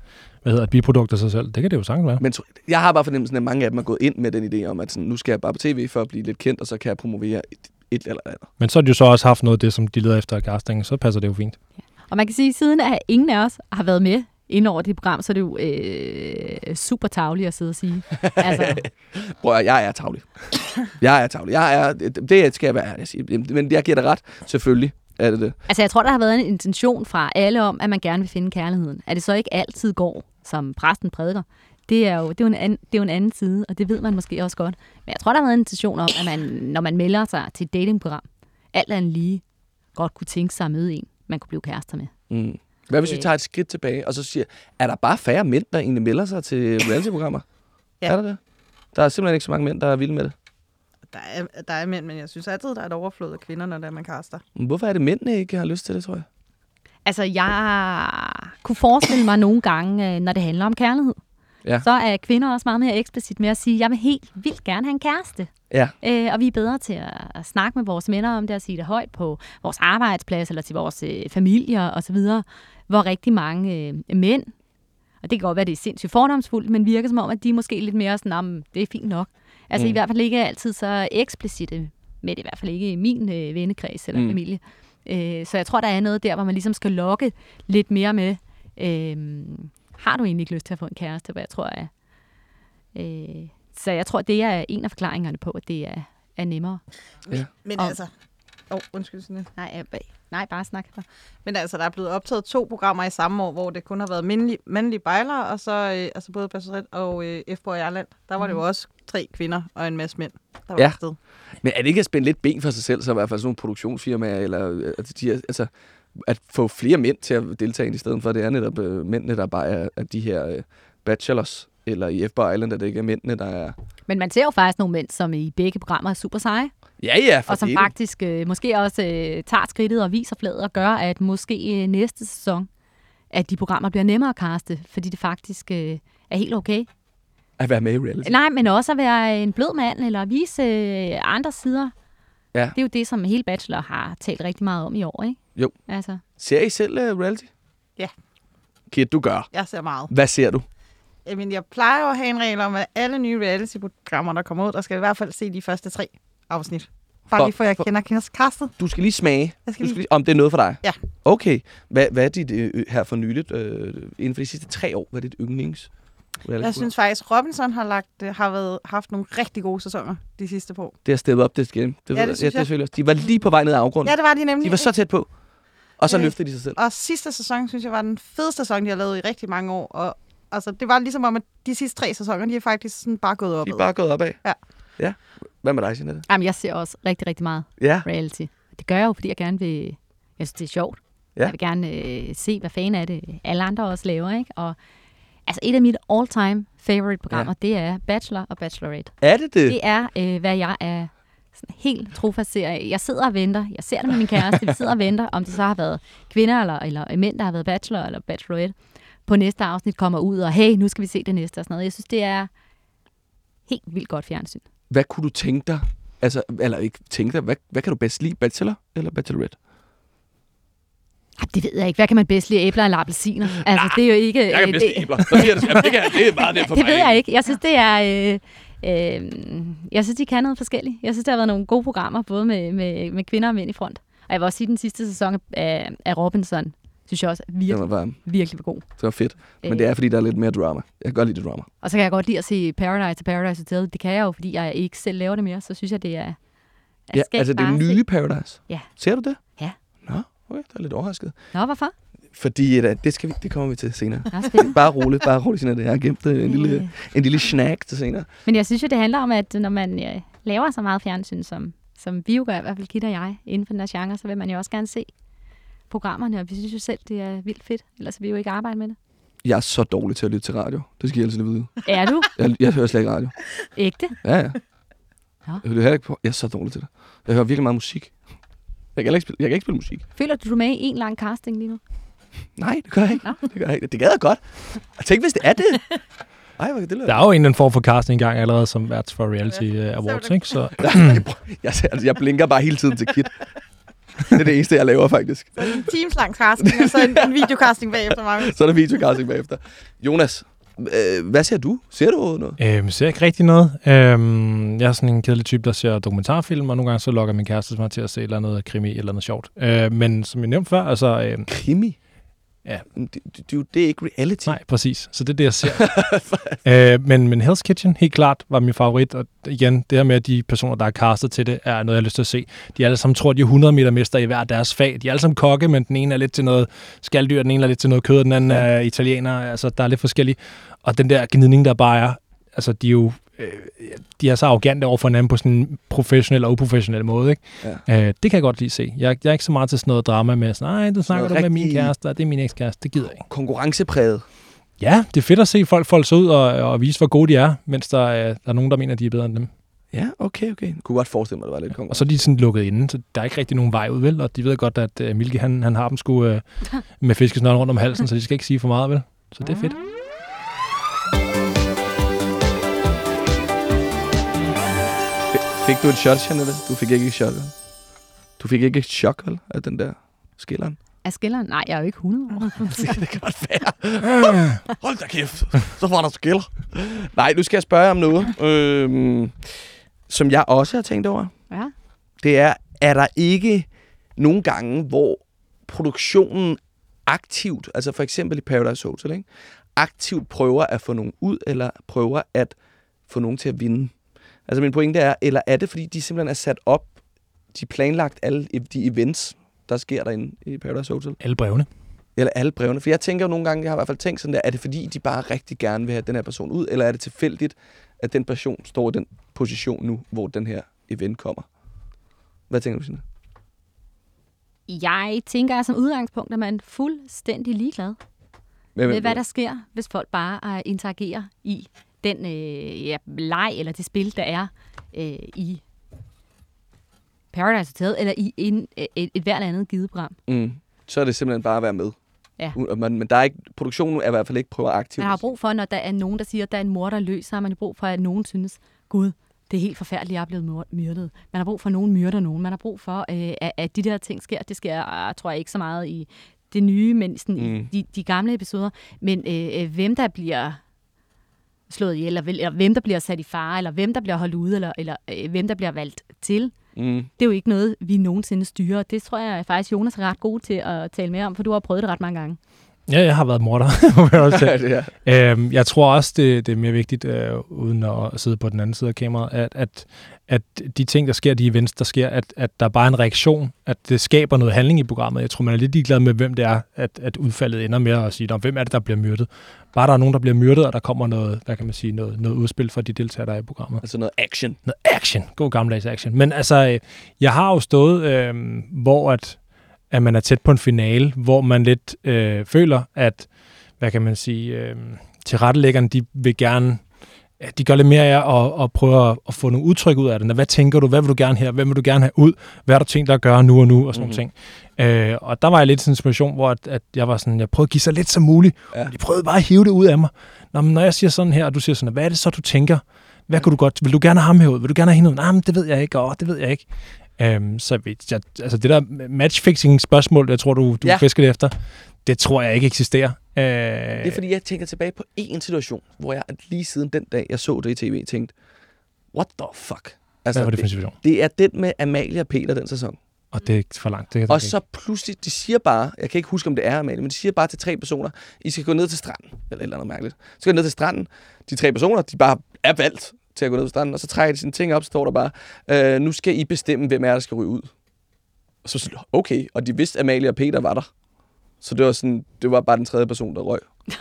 hvad hedder, et biprodukt af sig selv. Det kan det jo sagtens være. Men jeg har bare fornemmelsen, at mange af dem er gået ind med den idé om, at sådan, nu skal jeg bare på tv for at blive lidt kendt, og så kan jeg promovere et, et eller andet. Men så har de jo så også haft noget af det, som de leder efter af castingen, så passer det jo fint. Og man kan sige, at siden at ingen af os har været med ind over det program, så er det jo øh, super tavligt at sidde og sige. Altså, Prøv at, jeg er tavlig. Jeg er tavlig. Jeg er, det- det skal jeg være ærlig at sige. Men jeg giver dig ret, selvfølgelig er det det. altså, jeg tror, der har været en intention fra alle om, at man gerne vil finde kærligheden. At det så ikke altid går, som præsten prædiker, det er jo, det er jo, en, anden, det er jo en anden side, og det ved man måske også godt. Men jeg tror, der har været en intention om, at man, når man melder sig til et datingprogram, alt andet lige godt kunne tænke sig at møde en, man kunne blive kærester med. Mm. Hvad hvis vi Øh. tager et skridt tilbage, og så siger, er der bare færre mænd, der egentlig melder sig til reality-programmer? Ja. Er der det? Der er simpelthen ikke så mange mænd, der er vilde med det. Der er, der er mænd, men jeg synes altid, der er et overflod af kvinder, når det er, man kaster. Men Hvorfor er det mændene ikke har lyst til det, tror jeg? Altså, jeg kunne forestille mig nogle gange, øh, når det handler om kærlighed, Ja. så er kvinder også meget mere eksplicit med at sige, jeg vil helt vildt gerne have en kæreste. Ja. Øh, og vi er bedre til at, at snakke med vores venner om det, og sige det højt på vores arbejdsplads, eller til vores øh, familier osv., hvor rigtig mange øh, mænd, og det kan godt være, det er sindssygt fordomsfuldt, men virker som om, at de er måske lidt mere sådan, "Nå, men det er fint nok. Altså mm. i hvert fald ikke altid så eksplicite, med det i hvert fald ikke i min øh, vennekreds eller Mm. familie. Øh, så jeg tror, der er noget der, hvor man ligesom skal lokke lidt mere med, øh, har du egentlig ikke lyst til at få en kæreste, hvad jeg tror er... Øh, så jeg tror, det er en af forklaringerne på, at det er, er nemmere. Men Og- altså, Åh, oh, undskyld, Signe. Nej, jeg, nej, bare snak. Men altså, der er blevet optaget to programmer i samme år, hvor det kun har været mandlige, mandlige bejlere, og så øh, altså både Bachelorette og øh, F. i Erland. Der var mm. det jo også tre kvinder og en masse mænd, der var Ja. afsted. Men er det ikke at spænde lidt ben for sig selv, så i hvert fald sådan nogle produktionsfirmaer, eller altså, de, altså at få flere mænd til at deltage i stedet for, at det er netop øh, mændene, der bare er, er de her øh, bachelors, eller i F. Island, at det ikke er mændene, der er... Men man ser jo faktisk nogle mænd, som i begge programmer er super seje, Ja, ja, for og som delen. faktisk øh, måske også øh, tager skridtet og viser fladet og gør, at måske øh, næste sæson, at de programmer bliver nemmere at kaste, fordi det faktisk øh, er helt okay. At være med i reality. Nej, men også at være en blød mand, eller at vise øh, andre sider. Ja. Det er jo det, som hele Bachelor har talt rigtig meget om i år, ikke? Jo. Altså, Ser I selv uh, reality? Ja. Kit, du gør. Jeg ser meget. Hvad ser du? Jamen, jeg plejer jo at have en regel om, at alle nye reality-programmer, der kommer ud, der skal i hvert fald se de første tre afsnit. Bare For- lige for, jeg for- kender kastet. Du skal lige smage, Jeg skal du skal lige... lige, om det er noget for dig. Ja. Okay. Hvad, hvad er dit øh, her for nyligt, øh, inden for de sidste tre år, hvad er dit yndlings? Jeg synes faktisk, Robinson har, lagt, øh, har været, haft nogle rigtig gode sæsoner de sidste på. Det har steppet op det game. Det, Ja, det synes ja, det jeg. også. De var lige på vej ned ad afgrunden. Ja, det var de nemlig. de var så tæt på. Og så Øh, løftede de sig selv. Og sidste sæson, synes jeg, var den fedeste sæson, de har lavet i rigtig mange år. Og altså, det var ligesom om, at de sidste tre sæsoner, de er faktisk sådan bare gået op. De er bare gået opad. Ja. ja. Hvad med dig, Jeanette? jamen, jeg ser også rigtig, rigtig meget Ja. reality. Det gør jeg jo, fordi jeg gerne vil... Jeg synes, det er sjovt. Ja. Jeg vil gerne øh, se, hvad fanden er det, alle andre også laver, ikke? Og altså, et af mine all-time favorite programmer, ja. det er Bachelor og Bachelorette. Er det det? Det er, øh, hvad jeg er sådan helt trofast ser. af. Jeg sidder og venter. Jeg ser det med min kæreste. Vi sidder og venter, om det så har været kvinder eller, eller mænd, der har været bachelor eller bachelorette. På næste afsnit kommer ud, og hey, nu skal vi se det næste og sådan noget. Jeg synes, det er helt vildt godt fjernsyn. Hvad kunne du tænke dig? Altså, eller ikke tænke dig, hvad, hvad kan du bedst lide? Bachelor eller bachelorette? Det ved jeg ikke. Hvad kan man bedst lide? Æbler eller appelsiner? Altså, det er jo ikke... Jeg kan øh, bedst det, lide æbler. Så jeg det. Jamen, det, kan, det er meget nemt for det mig. ved jeg ikke. Jeg synes, det er... Øh, øh, jeg synes, de kan noget forskelligt. Jeg synes, der har været nogle gode programmer, både med, med, med kvinder og mænd i front. Og jeg vil også sige, at den sidste sæson af, af Robinson, synes jeg også Det virkelig, var, varm. virkelig var god. det var fedt. Men Øh, det er, fordi der er lidt mere drama. Jeg kan godt lide det drama. Og så kan jeg godt lide at se Paradise og Paradise Hotel. Det kan jeg jo, fordi jeg ikke selv laver det mere. Så synes jeg, det er... jeg Ja, altså det nye Se. Paradise. Ja. Ser du det? Ja. Nå, okay, det er lidt overrasket. Nå, hvorfor? Fordi uh, det, skal vi, det kommer vi til senere. Nå. Bare roligt, bare roligt, Jeanette. Jeg har gemt øh, en lille, Øh, en lille snack til senere. Men jeg synes jo, det handler om, at når man øh, laver så meget fjernsyn, som, som vi jo gør, i hvert fald Kit og jeg, inden for den her genre, så vil man jo også gerne se programmerne, og vi synes jo selv, det er vildt fedt. Ellers vil vi jo ikke arbejde med det. Jeg er så dårlig til at lytte til radio. Det skal I altså lige vide. Er du Jeg, jeg hører slet ikke radio. ægte? Ja, ja. Nå. Jeg, hører ikke på. jeg er så dårlig til det. Jeg hører virkelig meget musik. Jeg kan, ikke spille, jeg kan ikke spille musik. Føler du, du er med i en lang casting lige nu? Nej, det gør jeg ikke. Nå. Det gør jeg ikke. Det gad jeg godt. Og tænk, hvis det er det. Ej, hvad det Der lyde? er jo en form for casting i gang allerede som vært for Reality Ja. Awards, Så ikke? Så jeg, ser- altså, jeg blinker bare hele tiden til Kit. Det er det eneste, jeg laver faktisk. Så en teams lang casting, og så en, en videocasting bagefter mig. Så er der videocasting bagefter. Jonas, øh, hvad ser du? Ser du noget? øhm, ser ikke rigtig noget. Øhm, jeg er sådan en kedelig type, der ser dokumentarfilm, og nogle gange så lokker min kæreste mig til at se et eller andet krimi eller noget sjovt. Øh, men som jeg nævnte før, altså... Øh, Krimi? Ja. Det, det, det, er ikke reality. Nej, præcis. Så det er det, jeg ser. øh, men, men Hell's Kitchen, helt klart, var min favorit. Og igen, det her med, at de personer, der er castet til det, er noget, jeg har lyst til at se. De alle sammen tror, de er 100 meter mester i hver deres fag. De er alle sammen kokke, men den ene er lidt til noget skalddyr, den ene er lidt til noget kød, den anden Ja. er italiener. Altså, der er lidt forskellige. Og den der gnidning, der bare er, altså, de er jo øh, de er så arrogante over for hinanden på sådan en professionel og uprofessionel måde. Ikke? Ja. Øh, det kan jeg godt lide se. Jeg, jeg er ikke så meget til sådan noget drama med, sådan, nej, du snakker du med min kæreste, og det er min ekskæreste. Det gider jeg ikke. Konkurrencepræget. Ja, det er fedt at se folk folde sig ud og, og vise, hvor gode de er, mens der er, der er nogen, der mener, at de er bedre end dem. Ja, okay, okay. Jeg kunne godt forestille mig, at der var lidt Og konkurrence. så er de sådan lukket inde, så der er ikke rigtig nogen vej ud, vel? Og de ved godt, at uh, Milke, han, han har dem sgu uh, med fiskesnøren rundt om halsen, så de skal ikke sige for meget, vel? Så det er fedt. Fik du et shot, Jeanette? Du fik ikke et shot, vel? Du fik ikke et chok, vel? Af den der skilleren. Er skilleren? Nej, jeg er jo ikke 100 år. det kan godt være. Hold da kæft. Så var der skiller. Nej, nu skal jeg spørge om noget, øhm, som jeg også har tænkt over. Ja. Det er, er der ikke nogle gange, hvor produktionen aktivt, altså for eksempel i Paradise Hotel, ikke? aktivt prøver at få nogen ud, eller prøver at få nogen til at vinde? Altså min pointe er, eller er det fordi, de simpelthen er sat op, de planlagt alle de events, der sker derinde i Paradise Hotel? Alle brevene. Eller alle brevene? For jeg tænker jo nogle gange, jeg har i hvert fald tænkt sådan der, er det fordi, de bare rigtig gerne vil have den her person ud, eller er det tilfældigt, at den person står i den position nu, hvor den her event kommer? Hvad tænker du, Signe? Jeg tænker som udgangspunkt, at man er fuldstændig ligeglad Med, med, hvad der sker, hvis folk bare uh, interagerer i den øh, ja, leg eller det spil, der er øh, i Paradise Hotel, eller i en, et, et, et hvert andet givet program. Mm. Så er det simpelthen bare at være med. Ja. Men, men der er ikke, produktionen er i hvert fald ikke proaktiv. Man har brug for, når der er nogen, der siger, at der er en mor, der løs, så har man brug for, at nogen synes, Gud, det er helt forfærdeligt, jeg er blevet myrdet. Man har brug for, at nogen myrder nogen. Man har brug for, øh, at, at de der ting sker. Det sker, øh, tror jeg, ikke så meget i det nye, men sådan mm. i de, de gamle episoder. Men øh, øh, hvem der bliver slået ihjel, eller, eller hvem der bliver sat i fare, eller hvem der bliver holdt ude, eller, eller øh, hvem der bliver valgt til, Mm. det er jo ikke noget, vi nogensinde styrer. Det tror jeg faktisk, Jonas er ret god til at tale mere om, for du har prøvet det ret mange gange. Ja, jeg har været morder. er. Øhm, jeg tror også, det, det er mere vigtigt, øh, uden at sidde på den anden side af kameraet, at, at, at de ting, der sker, de events, der sker, at, at der bare er en reaktion, at det skaber noget handling i programmet. Jeg tror, man er lidt ligeglad med, hvem det er, at, at udfaldet ender med at sige, "Nå, hvem er det, der bliver myrdet. Bare der er nogen, der bliver myrdet, og der kommer noget, hvad kan man sige, noget, noget udspil fra de deltagere, der er i programmet. Altså noget action. Noget action. God gammeldags action. Men altså, øh, jeg har jo stået, øh, hvor at, at man er tæt på en finale, hvor man lidt øh, føler, at, hvad kan man sige, øh, tilrettelæggerne, de vil gerne, de gør lidt mere af at, at prøve at, at få nogle udtryk ud af det. Hvad tænker du? Hvad vil du gerne her? Hvem vil du gerne have ud? Hvad er der ting, der gør nu og nu? Og sådan Mhm. mm-hmm. ting. Øh, og der var jeg lidt i sådan en situation, hvor at, at jeg var sådan, jeg prøvede at give så lidt som muligt. Ja. De prøvede bare at hive det ud af mig. Nå, men når jeg siger sådan her, og du siger sådan, hvad er det så, du tænker? Hvad kunne du godt? Vil du gerne have ham herud? Vil du gerne have hende ud? Nej, men det ved jeg ikke. Åh, det ved jeg ikke. Øhm, så jeg, altså det der matchfixing-spørgsmål, jeg tror, du, du Ja. fisker det efter, det tror jeg ikke eksisterer. Øh, Det er fordi, jeg tænker tilbage på én situation, hvor jeg lige siden den dag, jeg så det i tv, tænkte, what the fuck? Altså, hvad var det for en det, situation? det er den med Amalie og Peter den sæson. Og det er ikke for langt. Det Og så pludselig, de siger bare, jeg kan ikke huske, om det er Amalie, men de siger bare til tre personer, I skal gå ned til stranden, eller et eller andet mærkeligt. Så skal gå ned til stranden. De tre personer, de bare er valgt til at gå ned til stranden, og så trækker de sine ting op, så står der bare, øh, nu skal I bestemme, hvem er der skal ryge ud. Og så okay, og de vidste, at Amalie og Peter var der. Så det var sådan, det var bare den tredje person, der røg.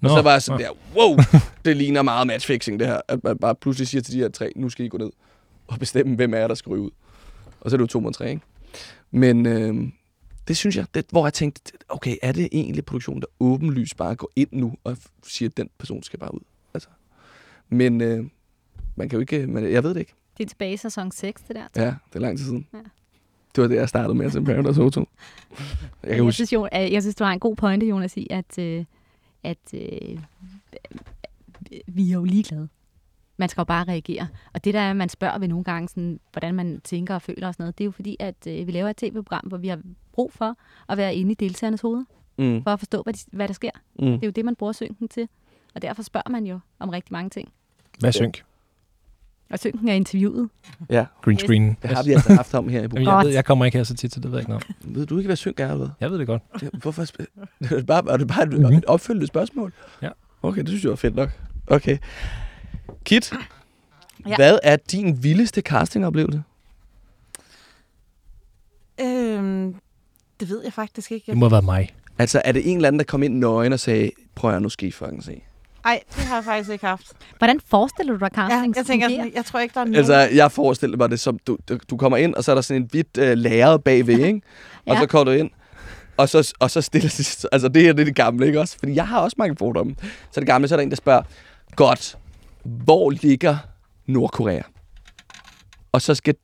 Nå, og så var jeg sådan der, wow, det ligner meget matchfixing det her, at man bare pludselig siger til de her tre, nu skal I gå ned og bestemme, hvem er der, der skal ryge ud. Og så er det jo to mod tre, ikke? Men øh, det synes jeg, det, hvor jeg tænkte, okay, er det egentlig produktionen, der åbenlyst bare går ind nu og siger, at den person skal bare ud? Altså. Men øh, man kan jo ikke, men jeg ved det ikke. Det er tilbage i sæson 6, det der. Ja, det er lang tid siden. Ja. Det var det, jeg startede med at se Paradise Hotel. Jeg kan Jeg huske, synes, jo, jeg synes, du har en god pointe, Jonas, i, at, øh, at øh, vi er jo ligeglade. Man skal jo bare reagere. Og det der er, man spørger ved nogle gange, sådan, hvordan man tænker og føler og sådan noget, det er jo fordi, at øh, vi laver et tv-program, hvor vi har brug for at være inde i deltagernes hoveder, mm, for at forstå, hvad, de, hvad der sker. mm. Det er jo det, man bruger synken til. Og derfor spørger man jo om rigtig mange ting. Hvad er synk? Og synken er interviewet. ja, Green screen. det har vi altså haft om her i Jamen, programmet. jeg, Godt. ved, jeg kommer ikke her så tit, så det ved jeg ikke noget. om. Ved du ikke, hvad synk er, eller? Jeg ved det godt. Ja, Hvorfor? Det er bare, er det bare et, Mhm. et opfølgende spørgsmål? Ja. Okay, det synes jeg var fedt nok. Okay. Kit, ja. Hvad er din vildeste castingoplevelse? Øhm, det ved jeg faktisk ikke. Det må været mig. Altså, er det en eller anden, der kom ind nøgen og sagde, prøv at nu skal I fucking se? Nej, det har jeg faktisk ikke haft. Hvordan forestiller du dig, Ja, casting jeg tænker, sådan, jeg tror ikke, der er nogen. Altså, jeg forestiller mig det som, du, du, du kommer ind, og så er der sådan en hvidt øh, lærred bagved, ikke? Og Ja. så kommer du ind, og så, og så stiller sig, altså det her det er det gamle, ikke også? Fordi jeg har også mange fordomme. Så det gamle, så er der en, der spørger, godt, hvor ligger Nordkorea? Og så skal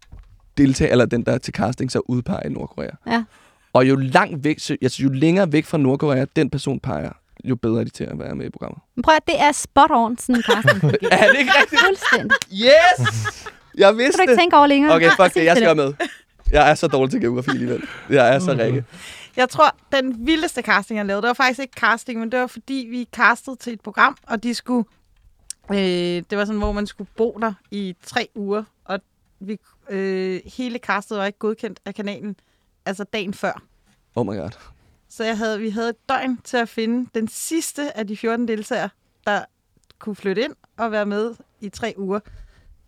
deltage, eller den der er til casting, så udpege Nordkorea. Ja. Og jo langt væk, så, altså, jo længere væk fra Nordkorea, den person peger, jo bedre er de til at være med i programmet. Men prøv at det er spot on, sådan en casting fungerer. Er det ikke rigtigt? Fuldstændig. Yes! Jeg vidste du ikke det. tænke over længere. Okay, fuck det, jeg skal med. Jeg er så dårlig til geografi alligevel. Jeg er så rikke. Jeg tror, den vildeste casting, jeg lavede, det var faktisk ikke casting, men det var fordi, vi castede til et program, og de skulle... Øh, det var sådan, hvor man skulle bo der i tre uger, og vi, øh, hele castet var ikke godkendt af kanalen, altså dagen før. Oh my god. Så jeg havde, vi havde et døgn til at finde den sidste af de 14 deltagere, der kunne flytte ind og være med i tre uger.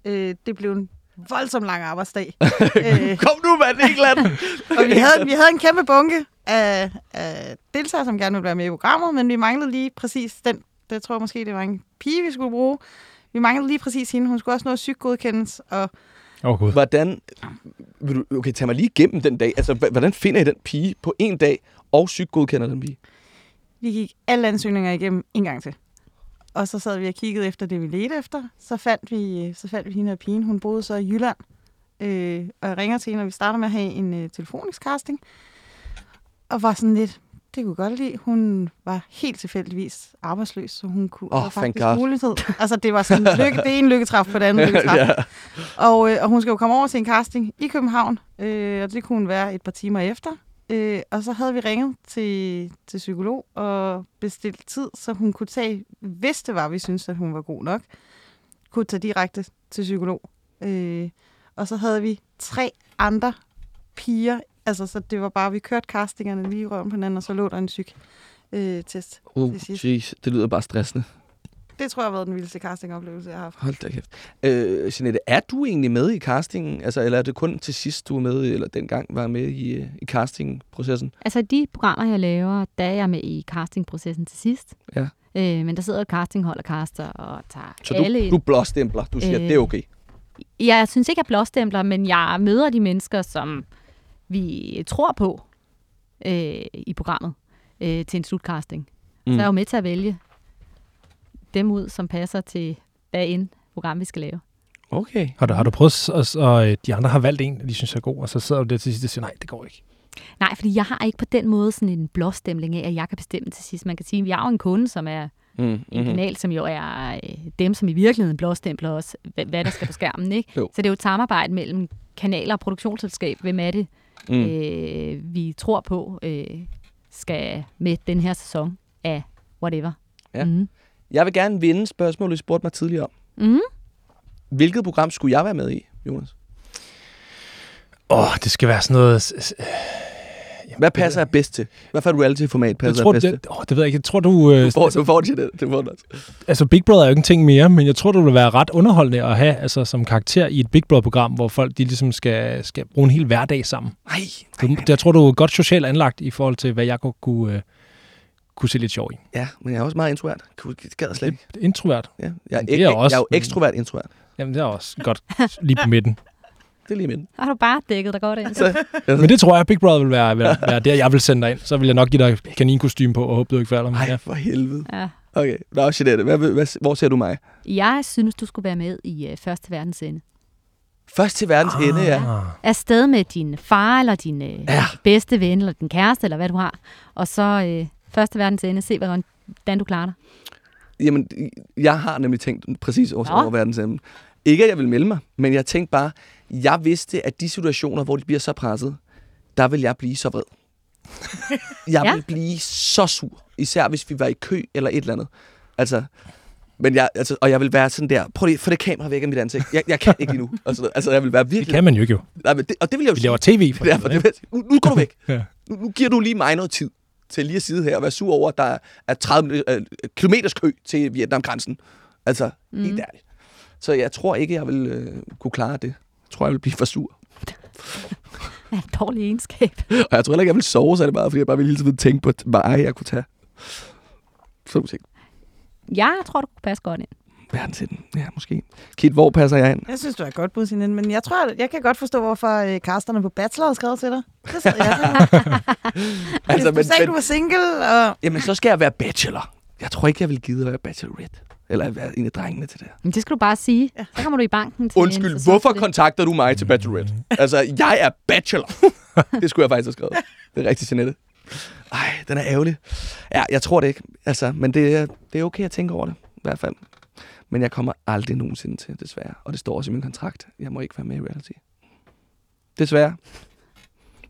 Øh, det blev en voldsomt lang arbejdsdag. øh, Kom nu, mand, ikke land. og vi havde, vi havde en kæmpe bunke af, af deltagere, som gerne ville være med i programmet, men vi manglede lige præcis den. Det tror jeg måske, det var en pige, vi skulle bruge. Vi manglede lige præcis hende. Hun skulle også nå psykgodkendes, og Åh, oh, gud. Hvordan... Vil du, okay, tag mig lige igennem den dag. Altså, hvordan finder I den pige på en dag, og godkender den pige? vi gik alle ansøgninger igennem en gang til. Og så sad vi og kiggede efter det, vi ledte efter. Så fandt vi, øh, så fandt vi hende og pigen. Hun boede så i Jylland. Øh, og jeg ringer til hende, og vi starter med at have en øh, telefonisk casting. Og var sådan lidt, det kunne godt lide. Hun var helt tilfældigvis arbejdsløs, så hun kunne thank faktisk God. mulighed. Altså, det var sådan lykke, det ene lykketræf på det andet lykketræf. ja. Og, øh, og hun skal jo komme over til en casting i København, øh, og det kunne hun være et par timer efter. Øh, og så havde vi ringet til, til psykolog og bestilt tid, så hun kunne tage, hvis det var, vi syntes, at hun var god nok, kunne tage direkte til psykolog. Øh, og så havde vi tre andre piger, altså så det var bare, vi kørte castingerne lige røven på hinanden, og så lå der en psyk øh, test. Til sidst. jeez, det lyder bare stressende. Det tror jeg har været den vildeste castingoplevelse, jeg har haft. Hold da kæft. Øh, Jeanette, er du egentlig med i castingen? Altså, eller er det kun til sidst, du er med, eller dengang var med i, øh, i castingprocessen? Altså de programmer, jeg laver, der er jeg med i castingprocessen til sidst. Ja. Øh, men der sidder et castinghold og caster og tager Så alle du, ind. du blåstempler. Du siger, Øh, det er okay. Jeg synes ikke, jeg blåstempler, men jeg møder de mennesker, som vi tror på øh, i programmet øh, til en slutcasting. Mm. Så er jeg jo med til at vælge dem ud, som passer til hvad end program, vi skal lave. Okay. Har du, har du prøvet, og, og øh, de andre har valgt en, de synes er god, og så sidder du der til sidst og siger, nej, det går ikke. Nej, fordi jeg har ikke på den måde sådan en blåstempling af, at jeg kan bestemme til sidst. Man kan sige, at jeg har jo en kunde, som er Mm, en mm-hmm. kanal, som jo er øh, dem, som i virkeligheden blåstempler også, hvad, hvad der skal på skærmen. Ikke? Jo. Så det er jo et samarbejde mellem kanaler og produktionsselskab. Hvem er det, Mm. øh, vi tror på, øh, skal med den her sæson af whatever. Ja. Mm. Jeg vil gerne vinde spørgsmålet, du spurgte mig tidligere om. Mm. Hvilket program skulle jeg være med i, Jonas? Åh, oh, det skal være sådan noget... Hvad passer jeg bedst til? Hvad for et reality-format Jeg passer tror, jeg bedst til? det, oh, det ved jeg ikke. Jeg tror, du... Øh, Du får, du får det, det, det får det. altså, Big Brother er jo ikke en ting mere, men jeg tror, det vil være ret underholdende at have altså, som karakter i et Big Brother-program, hvor folk de ligesom skal, skal bruge en hel hverdag sammen. Nej, Du, jeg tror, du er godt socialt anlagt i forhold til, hvad jeg kunne, kunne, øh, kunne se lidt sjov i. Ja, men jeg er også meget introvert. Det gad jeg slet ikke. Introvert. Ja. Jeg, er, Det er jeg ek- også, jeg er jo men- ekstrovert introvert. Jamen, det er også godt lige på midten. Det er lige midten. Har du bare dækket dig godt ind? Så, Men det tror jeg, Big Brother vil være, være, være der, jeg vil sende dig ind. Så vil jeg nok give dig kaninkostyme på, og håbe, du ikke falder. Men ej, ja. for helvede. Ja. Okay, Nå, Jeanette, hvad, hvad, hvor ser du mig? Jeg synes, du skulle være med i uh, Første Verdens Ende. Først til verdens ah. ende, ja. Ah. Afsted med din far, eller din uh, Ja. bedste ven, eller din kæreste, eller hvad du har. Og så uh, Første Verdens Ende. Se, hvordan, hvordan du klarer dig. Jamen, jeg har nemlig tænkt præcis over, Nå. over verdens ende. Ikke, at jeg vil melde mig, men jeg tænkte bare, jeg vidste, at de situationer, hvor de bliver så presset, der vil jeg blive så vred. Jeg Ja. vil blive så sur, især hvis vi var i kø eller et eller andet. Altså, men jeg, altså, og jeg vil være sådan der, prøv lige, få det kamera væk af mit ansigt. Jeg, jeg kan ikke lige nu. Altså, altså, jeg vil være Det virkelig... kan man jo ikke jo. Nej, men det, og det vil jeg jo Vi sige. laver tv for Derfor, det. det, nu, nu går du væk. Ja. Nu, nu giver du lige mig noget tid til lige at sidde her og være sur over, at der er 30 øh, kilometers kø til Vietnamgrænsen. Altså, mm. helt ærligt. Så jeg tror ikke, jeg vil øh, kunne klare det. Jeg tror, jeg vil blive for sur. Ja, en dårlig egenskab. Og jeg tror heller ikke, jeg vil sove så det meget, fordi jeg bare ville hele tiden tænke på, hvad jeg kunne tage. Så du ting. Jeg tror, du kunne passe godt ind. Verdensenden. Ja, måske. Kit, hvor passer jeg ind? Jeg synes, du er godt bud, Signe, men jeg tror, jeg kan godt forstå, hvorfor øh, casterne på Bachelor har skrevet til dig. Det sidder jeg altså, Hvis du sagde, du var single, og jamen, så skal jeg være bachelor. Jeg tror ikke, jeg vil gide at være bachelorette. Eller være en af drengene til det. Men det skal du bare sige. Så kommer du i banken til en Undskyld, sæson hvorfor kontakter du mig til Bachelorette? Altså, jeg er bachelor. det skulle jeg faktisk have skrevet. Det er rigtig Jeanette. Ej, den er ærgerlig. Ja, jeg tror det ikke. Altså, men det er, det er okay at tænke over det, i hvert fald. Men jeg kommer aldrig nogensinde til, desværre. Og det står også i min kontrakt. Jeg må ikke være med i reality. Desværre.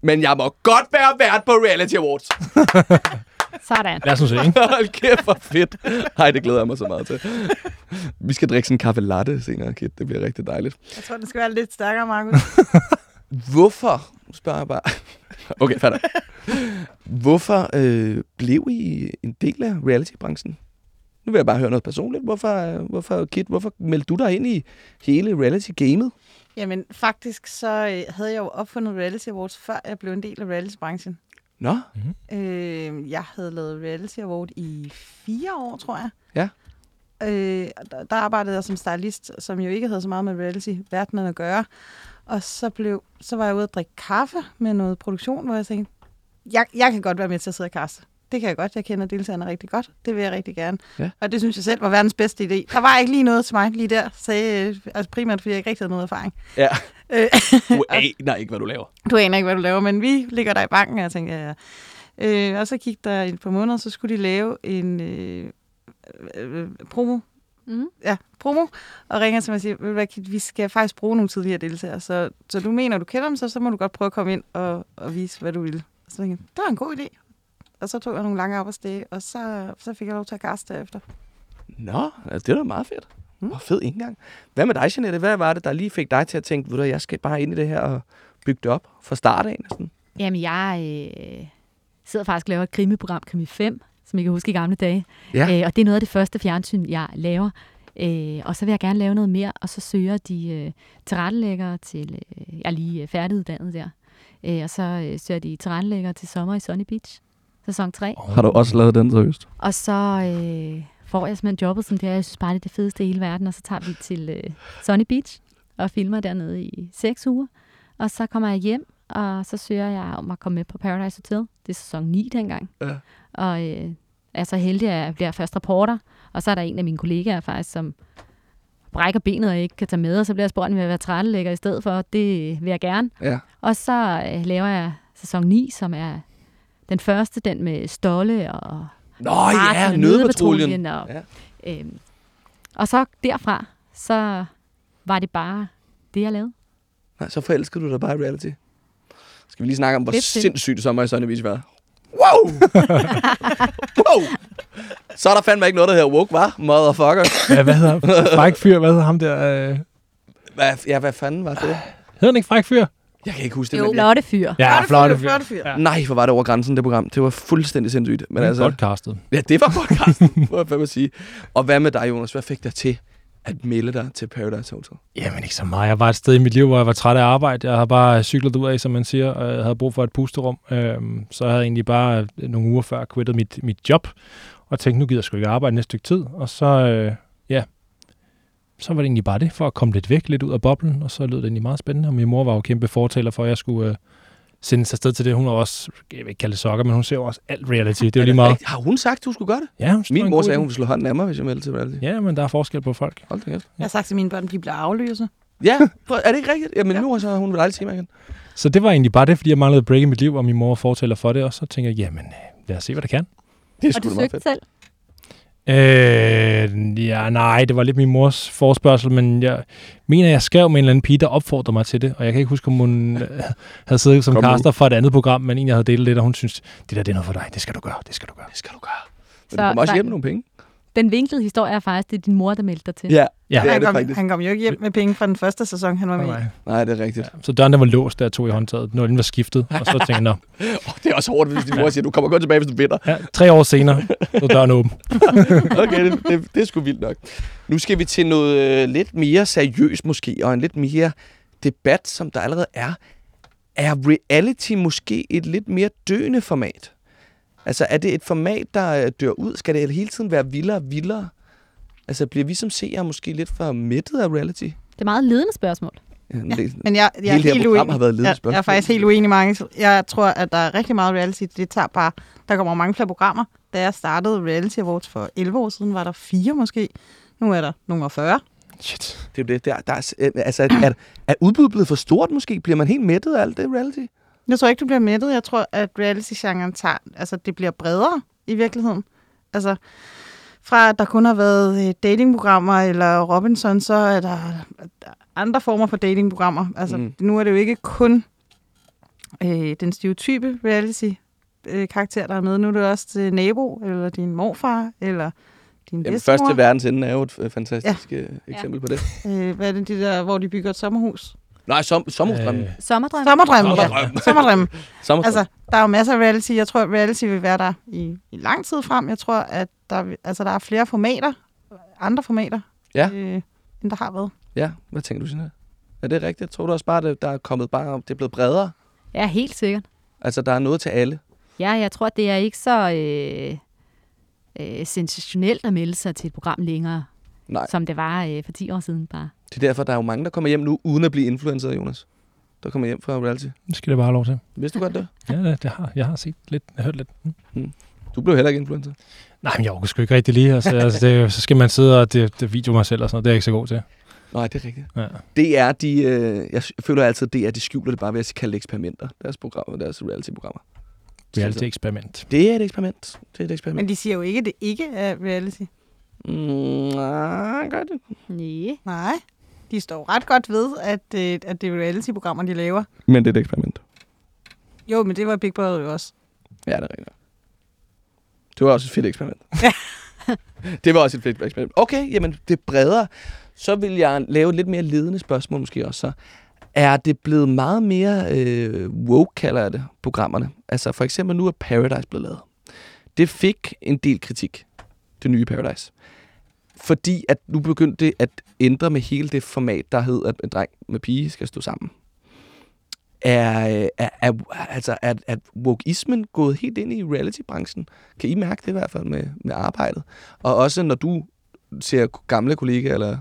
Men jeg må godt være vært på Reality Awards. Sådan. Lad os nu se, ikke? Hold kæft, hvor fedt. Ej, det glæder jeg mig så meget til. Vi skal drikke sådan en kaffe latte senere, Kit. Det bliver rigtig dejligt. jeg tror, den skal være lidt stærkere, Markus. Hvorfor, spørger jeg bare, okay, fatter. Hvorfor øh, blev I en del af reality-branchen? Nu vil jeg bare høre noget personligt. Hvorfor, hvorfor Kit, hvorfor meldte du dig ind i hele reality-gamet? Jamen, faktisk så øh, havde jeg jo opfundet Reality Awards, før jeg blev en del af reality-branchen. Nå, Øh, jeg havde lavet Reality Award i fire år, tror jeg. Ja. Øh, og der, der arbejdede jeg som stylist, som jo ikke havde så meget med reality-verdenen at gøre. Og så, blev, så var jeg ude at drikke kaffe med noget produktion, hvor jeg tænkte, jeg, jeg kan godt være med til at sidde og kaste. Det kan jeg godt. Jeg kender deltagerne rigtig godt. Det vil jeg rigtig gerne. Ja. Og det synes jeg selv var verdens bedste idé. Der var ikke lige noget til mig lige der, sagde, øh, altså primært fordi jeg ikke rigtig havde noget erfaring. ja. Øh, Du aner ikke, hvad du laver. du aner ikke, hvad du laver, men vi ligger der i banken, og jeg tænkte, ja, ja. Øh, og så gik der et par måneder, så skulle de lave en øh, øh, promo. Mm. Ja, promo. Og ringer til mig og siger, "Ved du hvad, Kit, vi skal faktisk bruge nogle tidligere deltagere, så, så du mener, du kender dem, så, så må du godt prøve at komme ind og, og vise, hvad du vil. Så tænkte jeg, det var en god idé. Og så tog jeg nogle lange arbejdsdage, og så, så fik jeg lov til at kaste derefter. Nå, altså, det er da meget fedt. Mm. Og fed indgang. Hvad med dig, Jeanette? Hvad var det, der lige fik dig til at tænke, ved du, jeg skal bare ind i det her og bygge det op fra start af næsten? Jamen, jeg øh, sidder faktisk og laver et krimiprogram, Krimi 5, som I kan huske i gamle dage. Ja. Øh, og det er noget af det første fjernsyn, jeg laver. Øh, og så vil jeg gerne lave noget mere, og så søger de øh, tilrettelæggere til... Øh, jeg er lige øh, færdiguddannet der. Øh, og så øh, søger de tilrettelæggere til sommer i Sunny Beach, sæson 3. Har du også lavet den seriøst? Og så øh, får jeg simpelthen jobbet som det er. Jeg synes bare, det er det fedeste i hele verden. Og så tager vi til øh, Sunny Beach og filmer dernede i seks uger. Og så kommer jeg hjem, og så søger jeg om at komme med på Paradise Hotel. Det er sæson 9 dengang. Ja. Og øh, er så heldig, at jeg bliver først reporter. Og så er der en af mine kollegaer faktisk, som brækker benet og ikke kan tage med, og så bliver jeg spurgt, om jeg vil være trættelægger i stedet for. Det vil jeg gerne. Ja. Og så øh, laver jeg sæson 9, som er den første, den med Stolle og Nå ja, og nødpatruljen. Og, Ja. øhm, og så derfra, så var det bare det, jeg lavede. Nej, så forelskede du dig bare i reality. Skal vi lige snakke om, hvor Lidt sindssygt sommer i Sunny Beach var? Wow! wow! Så er der fandme ikke noget, der hedder woke, var? Motherfucker. Ja, hvad hedder Fræk Fyr? Hvad hedder ham der? Øh... Hvad, ja, hvad fanden var det? Hedder han ikke Fræk Fyr? Jeg kan ikke huske det. Jo, men- flotte fyr. Ja, Flotte flotte fyr, flotte fyr. Ja. Nej, hvor var det over grænsen, det program. Det var fuldstændig sindssygt. Men Men altså, Godt castet. ja, det var godt, Carsten, må jeg fandme sige. Og hvad med dig, Jonas? Hvad fik dig til at melde dig til Paradise Hotel? Jamen ikke så meget. Jeg var et sted i mit liv, hvor jeg var træt af arbejde. Jeg har bare cyklet ud af, som man siger, og jeg havde brug for et pusterum. Øhm, så jeg havde egentlig bare øh, nogle uger før quittet mit, mit job, og tænkte, nu gider jeg sgu ikke arbejde næste stykke tid. Og så, øh, ja, så var det egentlig bare det, for at komme lidt væk, lidt ud af boblen, og så lød det egentlig meget spændende. Og min mor var jo kæmpe fortaler for, at jeg skulle øh, sendes afsted til det. Hun er også, jeg vil ikke kalde det sokker, men hun ser jo også alt reality. Det er jo lige meget. Har hun sagt, du skulle gøre det? Ja, hun Min mor sagde, idé. hun ville slå hånden af mig, hvis jeg meldte til reality. Ja, men der er forskel på folk. Hold da kæft. Jeg har sagt til mine børn, at de bliver aflyset. Ja, er det ikke rigtigt? Jamen nu så har hun vel aldrig mig igen. Så det var egentlig bare det, fordi jeg manglede break i mit liv, og min mor fortæller for det, og så tænker jeg, jamen, øh, lad os se, hvad det kan. Det er Og du søgte fedt. selv? Øh, ja, nej, det var lidt min mors forspørgsel, men jeg mener, jeg skrev med en eller anden pige, der opfordrede mig til det, og jeg kan ikke huske, om hun øh, havde siddet som Kom caster for et andet program, men en, jeg havde delt lidt, og hun synes, det der, det er noget for dig, det skal du gøre, det skal du gøre. Det skal du gøre. Men Så du kommer også hjem med nogle penge. Den vinklede historie er faktisk, det er din mor, der meldte dig til. Ja, Ja, det er han, det kom, faktisk. han kom jo ikke hjem med penge fra den første sæson, han var med i. Nej. Nej, det er rigtigt. Så døren der var låst, jeg tog i håndtaget. Nøglen var skiftet, og så tænkte jeg, nå, Oh, det er også hårdt, hvis din mor siger, du kommer kun tilbage, hvis du vinder. ja, tre år senere, så døren åben. Okay, det, det, det er sgu vildt nok. Nu skal vi til noget øh, lidt mere seriøst måske, og en lidt mere debat, som der allerede er. Er reality måske et lidt mere døende format? Altså, er det et format, der øh, dør ud? Skal det hele tiden være vildere og vildere? Altså, bliver vi som seere måske lidt for mættet af reality? Det er meget ledende spørgsmål. Ja, det, Men jeg, jeg er Hele det her helt program uenig. har været ledet jeg, spørgsmål. jeg er faktisk helt uenig i mange. Jeg tror, at der er rigtig meget reality. Det tager bare... Der kommer mange flere programmer. Da jeg startede Reality Awards for 11 år siden, var der fire måske. Nu er der nummer 40. Shit. det er det. Der, der er, øh, altså, er, er udbuddet blevet for stort måske? Bliver man helt mættet af alt det reality? Jeg tror ikke, du bliver mættet. Jeg tror, at reality-genren tager... Altså, det bliver bredere i virkeligheden. Altså, fra at der kun har været øh, datingprogrammer eller Robinson, så er der, er andre former for datingprogrammer. Altså, Mm. nu er det jo ikke kun øh, den stereotype reality-karakter, der er med. Nu er det også til nabo, eller din morfar, eller din Jamen, første verdens ende er jo et øh, fantastisk ja. eksempel på det. Øh, hvad er det, de der, hvor de bygger et sommerhus? Nej, som, sommerstrømmen. Øh, Sommerdrøm. Sommerdrømmen, ja. Sommerdrøm. Sommerdrømmen. Sommerstrøm. Altså, der er jo masser af reality. Jeg tror, at reality vil være der i, i lang tid frem. Jeg tror, at der, altså, der er flere formater, andre formater, Ja. øh, end der har været. Ja, hvad tænker du, Signe? Er det rigtigt? Tror du også bare, at der er kommet bare, det er blevet bredere? Ja, helt sikkert. Altså, der er noget til alle? Ja, jeg tror, det er ikke så øh, øh, sensationelt at melde sig til et program længere, Nej. som det var øh, for 10 år siden bare. Det er derfor, der er jo mange, der kommer hjem nu, uden at blive influencer, Jonas. Der kommer hjem fra reality. Det skal det bare have lov til. Vidste du godt det? Ja, det, det har, jeg har set lidt, jeg har hørt lidt. Mm. Du blev heller ikke influencer. Nej, men jeg overgår sgu ikke rigtig lige. Altså, altså det, så skal man sidde og det, det video mig selv og sådan noget. Det er jeg ikke så god til. Nej, det er rigtigt. Ja. Det er de, øh, jeg føler altid, det er, de skjuler det bare ved at kalde det eksperimenter. Deres programmer, deres reality-programmer. Reality-eksperiment. Det er et eksperiment. Det er et eksperiment. Men de siger jo ikke, at det ikke er reality. Mm, nej, gør det. Nej. Nej. De står ret godt ved, at, øh, at det er reality-programmer, de laver. Men det er et eksperiment. Jo, men det var Big Brother jo også. Ja, det er rigtigt. Det var også et fedt eksperiment. det var også et fedt eksperiment. Okay, jamen det er bredere. Så vil jeg lave et lidt mere ledende spørgsmål måske også. Så er det blevet meget mere øh, woke, kalder jeg det, programmerne? Altså for eksempel nu er Paradise blevet lavet. Det fik en del kritik, det nye Paradise. Fordi at nu begyndte det at ændre med hele det format, der hed, at en dreng med pige skal stå sammen. Er, er, er, altså, er, er wokeismen gået helt ind i reality-branchen? Kan I mærke det i hvert fald med, med arbejdet? Og også når du ser gamle kollegaer, eller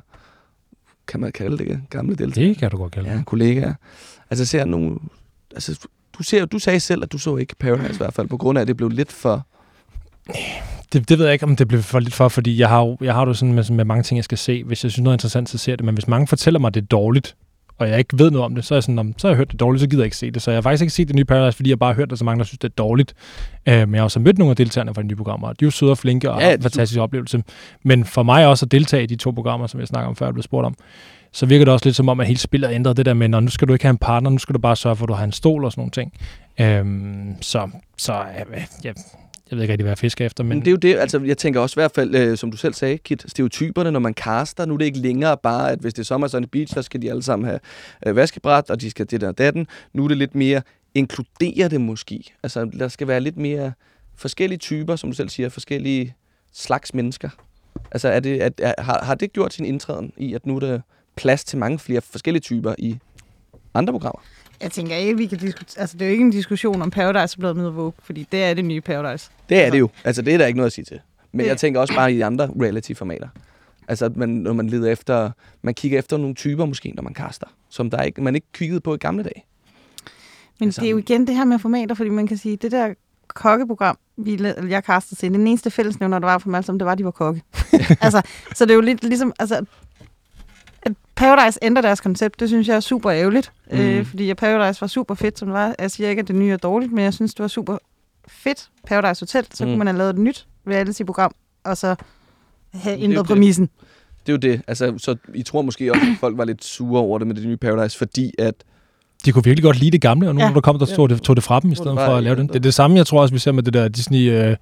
kan man kalde det gamle deltagere? Det kan du godt kalde Ja, det. kollegaer. Altså ser nogle... Altså, du, ser, du sagde selv, at du så ikke Paradise i hvert fald, på grund af, at det blev lidt for... det. Det ved jeg ikke, om det bliver for lidt for, fordi jeg har jeg har det sådan med, med mange ting, jeg skal se. Hvis jeg synes noget er interessant, så ser jeg det. Men hvis mange fortæller mig, det er dårligt, og jeg ikke ved noget om det, så er jeg sådan, "Nå, så har jeg hørt det dårligt, så gider jeg ikke se det. Så jeg har faktisk ikke set det nye Paradise, fordi jeg bare har hørt, at så mange, der synes, det er dårligt. Øh, men jeg har også mødt nogle af deltagerne fra de nye programmer, og de er jo søde og flinke og Ja, ja, har en fantastisk oplevelse. Men for mig også at deltage i de to programmer, som jeg snakker om før, jeg blev spurgt om, så virker det også lidt som om, at hele spillet er ændret det der med, "Nå, nu skal du ikke have en partner, nu skal du bare sørge for, at du har en stol og sådan nogle ting. Øhm, så så øh, jeg, jeg ved ikke rigtig, hvad jeg fisker efter, Men, men, det er jo det, altså jeg tænker også i hvert fald, øh, som du selv sagde, Kit, stereotyperne, når man caster, nu er det ikke længere bare, at hvis det er sommer sådan beach, så skal de alle sammen have øh, vaskebræt, og de skal det der datten. Nu er det lidt mere, inkludere det måske. Altså der skal være lidt mere forskellige typer, som du selv siger, forskellige slags mennesker. Altså er det, er, er, har, har det gjort sin indtræden i, at nu er der plads til mange flere forskellige typer i andre programmer? Jeg tænker ikke, vi kan diskutere... Altså, det er jo ikke en diskussion om Paradise er blevet med Vogue, fordi det er det nye Paradise. Det er det jo. Altså, det er der ikke noget at sige til. Men Det- jeg tænker også bare i de andre reality-formater. Altså, man, når man leder efter... Man kigger efter nogle typer måske, når man kaster, som der ikke, man ikke kiggede på i gamle dage. Men Altså- det er jo igen det her med formater, fordi man kan sige, det der kokkeprogram, vi, jeg kastede til, den eneste fællesnævner, der var for dem alle sammen, det var, at de var kokke. altså, så det er jo lidt ligesom, altså, at Paradise ændrer deres koncept, det synes jeg er super ærgerligt. Mm. Øh, fordi Paradise var super fedt, som det var. Jeg siger ikke, at det nye er dårligt, men jeg synes, det var super fedt. Paradise Hotel, så Mm. kunne man have lavet et nyt reality-program, og så have ændret det. præmissen. Det er jo det. Altså, så I tror måske også, at folk var lidt sure over det med det nye Paradise, fordi at... de kunne virkelig godt lide det gamle, og nogen, Ja. der kom, der tog det, tog det fra dem, i det stedet for at lave det. Det er det samme, jeg tror også, vi ser med det der Disney øh,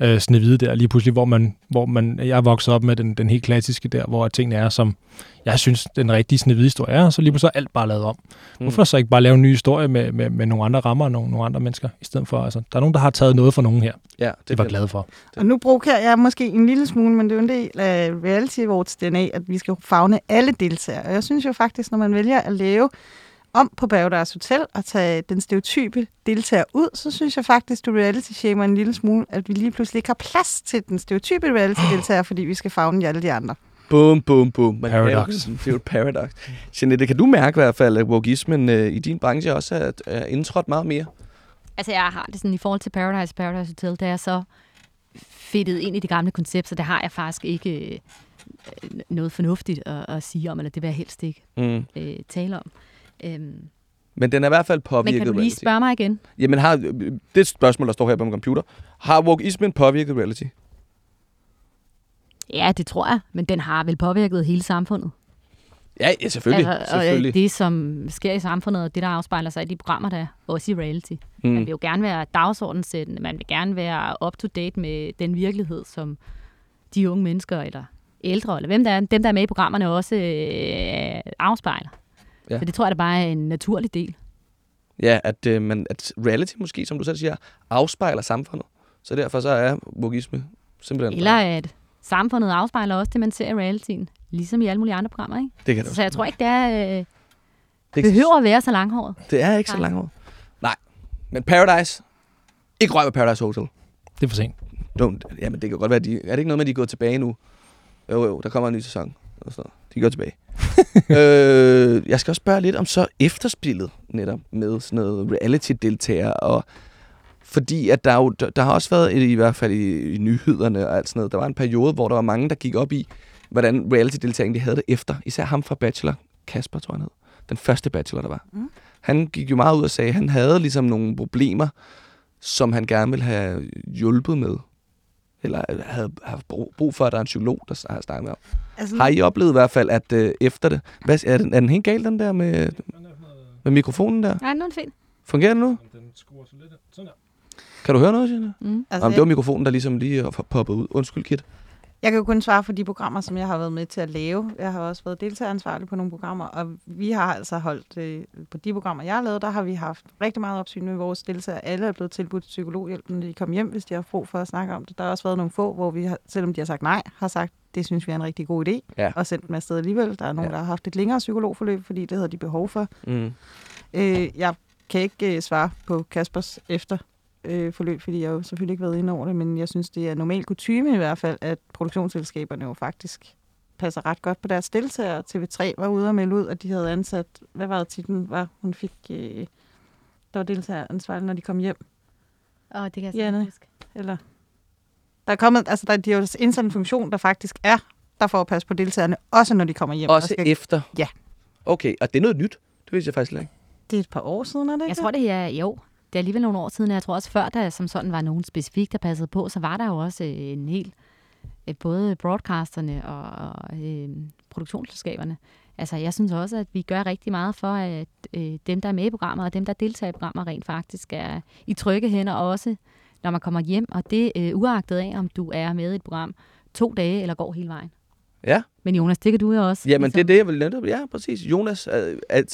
øh, Snehvide der, lige pludselig, hvor man, hvor man, jeg er vokset op med den, den helt klassiske der, hvor tingene er, som jeg synes, den rigtige Snehvide historie er, og så lige pludselig er alt bare lavet om. Mm. Hvorfor så ikke bare lave en ny historie med, med, med nogle andre rammer og nogle, nogle andre mennesker, i stedet for, altså, der er nogen, der har taget noget fra nogen her, Ja, det var kan- glade for. Og nu provokerer jeg måske en lille smule, men det er jo en del af Reality Awards DNA, at vi skal fagne alle deltagere. Og jeg synes jo faktisk, når man vælger at lave om på Paradise Hotel og tage den stereotype deltager ud, så synes jeg faktisk, du reality shamer en lille smule, at vi lige pludselig ikke har plads til den stereotype reality deltager, fordi vi skal fagne alle de andre. Bum, bum, bum. Man Paradox. Det er jo- det er jo et paradox. Jeanette, kan du mærke i hvert fald, at wokeismen øh, i din branche også er, er indtrådt meget mere? Altså, jeg har det sådan i forhold til Paradise Paradise Hotel, der er så fedtet ind i det gamle koncept, så det har jeg faktisk ikke øh, noget fornuftigt at, at sige om, eller det vil jeg helst ikke Mm. øh, tale om. Øhm, Men den er i hvert fald men påvirket kan du lige spørge mig igen? Jamen, har, det er et spørgsmål, der står her på min computer. Har wokeismen påvirket reality? Ja, det tror jeg, men den har vel påvirket hele samfundet. Ja, ja selvfølgelig. Altså, og selvfølgelig. øh, det, som sker i samfundet, og det, der afspejler sig i de programmer, der er også i reality. Mm. Man vil jo gerne være dagsordensættende, man vil gerne være up-to-date med den virkelighed, som de unge mennesker, eller ældre, eller hvem der er, dem, der er med i programmerne, også øh, afspejler. Ja. Så det tror jeg, der bare er en naturlig del. Ja, at, øh, man, at reality måske, som du selv siger, afspejler samfundet. Så derfor så er wokeisme simpelthen... Eller at samfundet afspejler også det, man ser i realityen, ligesom i alle mulige andre programmer. Ikke? det kan det Så jeg tror ikke, det er... Øh, Det, Behøver at være så langhåret. det er ikke så langt over. Nej, men Paradise. Ikke røg med Paradise Hotel. Det er for sent. Don't. Jamen, det kan godt være, de... Er det ikke noget med, at de er gået tilbage nu? Jo, jo, der kommer en ny sæson. Og så. De går tilbage. øh, jeg skal også spørge lidt om så efterspillet netop med sådan noget reality-deltager og fordi at der, er jo, der, har også været, i, hvert fald i, i nyhederne og alt sådan noget, der var en periode, hvor der var mange, der gik op i, hvordan reality-deltageren de havde det efter. Især ham fra Bachelor, Kasper tror jeg han hed. Den første Bachelor, der var. Mm. Han gik jo meget ud og sagde, at han havde ligesom nogle problemer, som han gerne ville have hjulpet med. Eller havde haft brug brug for, at der er en psykolog, der har snakket med ham. Altså, Har I oplevet i hvert fald, at øh, efter det... Hvad, er, den, er den helt galt, den der med, med mikrofonen der? Nej, nu er det fint. Fungerer den nu? Den skruer så lidt. Sådan der. Kan du høre noget, Signe? Mm. altså, Jamen, det var mikrofonen, der ligesom lige har poppet ud. Undskyld, Kit. Jeg kan jo kun svare for de programmer, som jeg har været med til at lave. Jeg har også været deltageransvarlig på nogle programmer, og vi har altså holdt, øh, på de programmer, jeg har lavet, der har vi haft rigtig meget opsyn med vores deltagere. Alle er blevet tilbudt psykologhjælp, når de kom hjem, hvis de har brug for at snakke om det. Der har også været nogle få, hvor vi, har, selvom de har sagt nej, har sagt, det synes vi er en rigtig god idé, Ja. og sendt dem afsted alligevel. Der er nogen, Ja. der har haft et længere psykologforløb, fordi det havde de behov for. Mm. Øh, jeg kan ikke øh, svare på Kaspers efter øh, forløb, fordi jeg jo selvfølgelig ikke været inde over det, men jeg synes, det er normal kutume i hvert fald, at produktionsselskaberne jo faktisk passer ret godt på deres deltagere. TV3 var ude og melde ud, at de havde ansat, hvad var det titlen, var hun fik, øh, der var deltageransvarlig, når de kom hjem, Åh, det kan jeg huske. eller der er kommet, altså der, de har jo indsat en funktion, der faktisk er, der får at passe på deltagerne, også når de kommer hjem. Også og skal, efter? Ja. Okay, og det er noget nyt. Det vidste jeg faktisk ikke. det er et par år siden, er det ikke? Jeg tror, det er, jo, det er alligevel nogle år siden. og Jeg tror også, før der som sådan var nogen specifikt, der passede på, så var der jo også øh, en hel, øh, både broadcasterne og, og øh, produktionsselskaberne. Altså, jeg synes også, at vi gør rigtig meget for, at øh, dem, der er med i programmet, og dem, der deltager i programmet, rent faktisk er i trygge hænder også, når man kommer hjem. Og det er øh, uagtet af, om du er med i et program to dage eller går hele vejen. Ja. Men Jonas, det kan du jo også. Jamen, det er det, jeg vil netop... Ja, præcis. Jonas,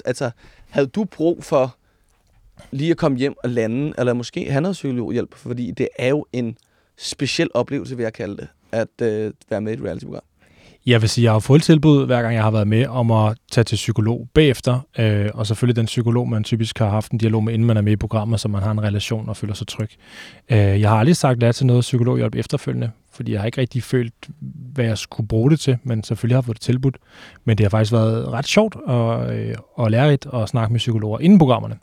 altså, havde du brug for lige at komme hjem og lande, eller måske have noget psykologhjælp, fordi det er jo en speciel oplevelse, vil jeg kalde det, at øh, være med i et reality-program. Jeg vil sige, jeg har fået tilbud, hver gang jeg har været med, om at tage til psykolog bagefter. Øh, og selvfølgelig den psykolog, man typisk har haft en dialog med, inden man er med i programmet, så man har en relation og føler sig tryg. Øh, jeg har aldrig sagt ja til noget psykologhjælp efterfølgende, fordi jeg har ikke rigtig følt, hvad jeg skulle bruge det til, men selvfølgelig har jeg fået det tilbudt. Men det har faktisk været ret sjovt øh, og, øh, og lærerigt at snakke med psykologer inden programmerne.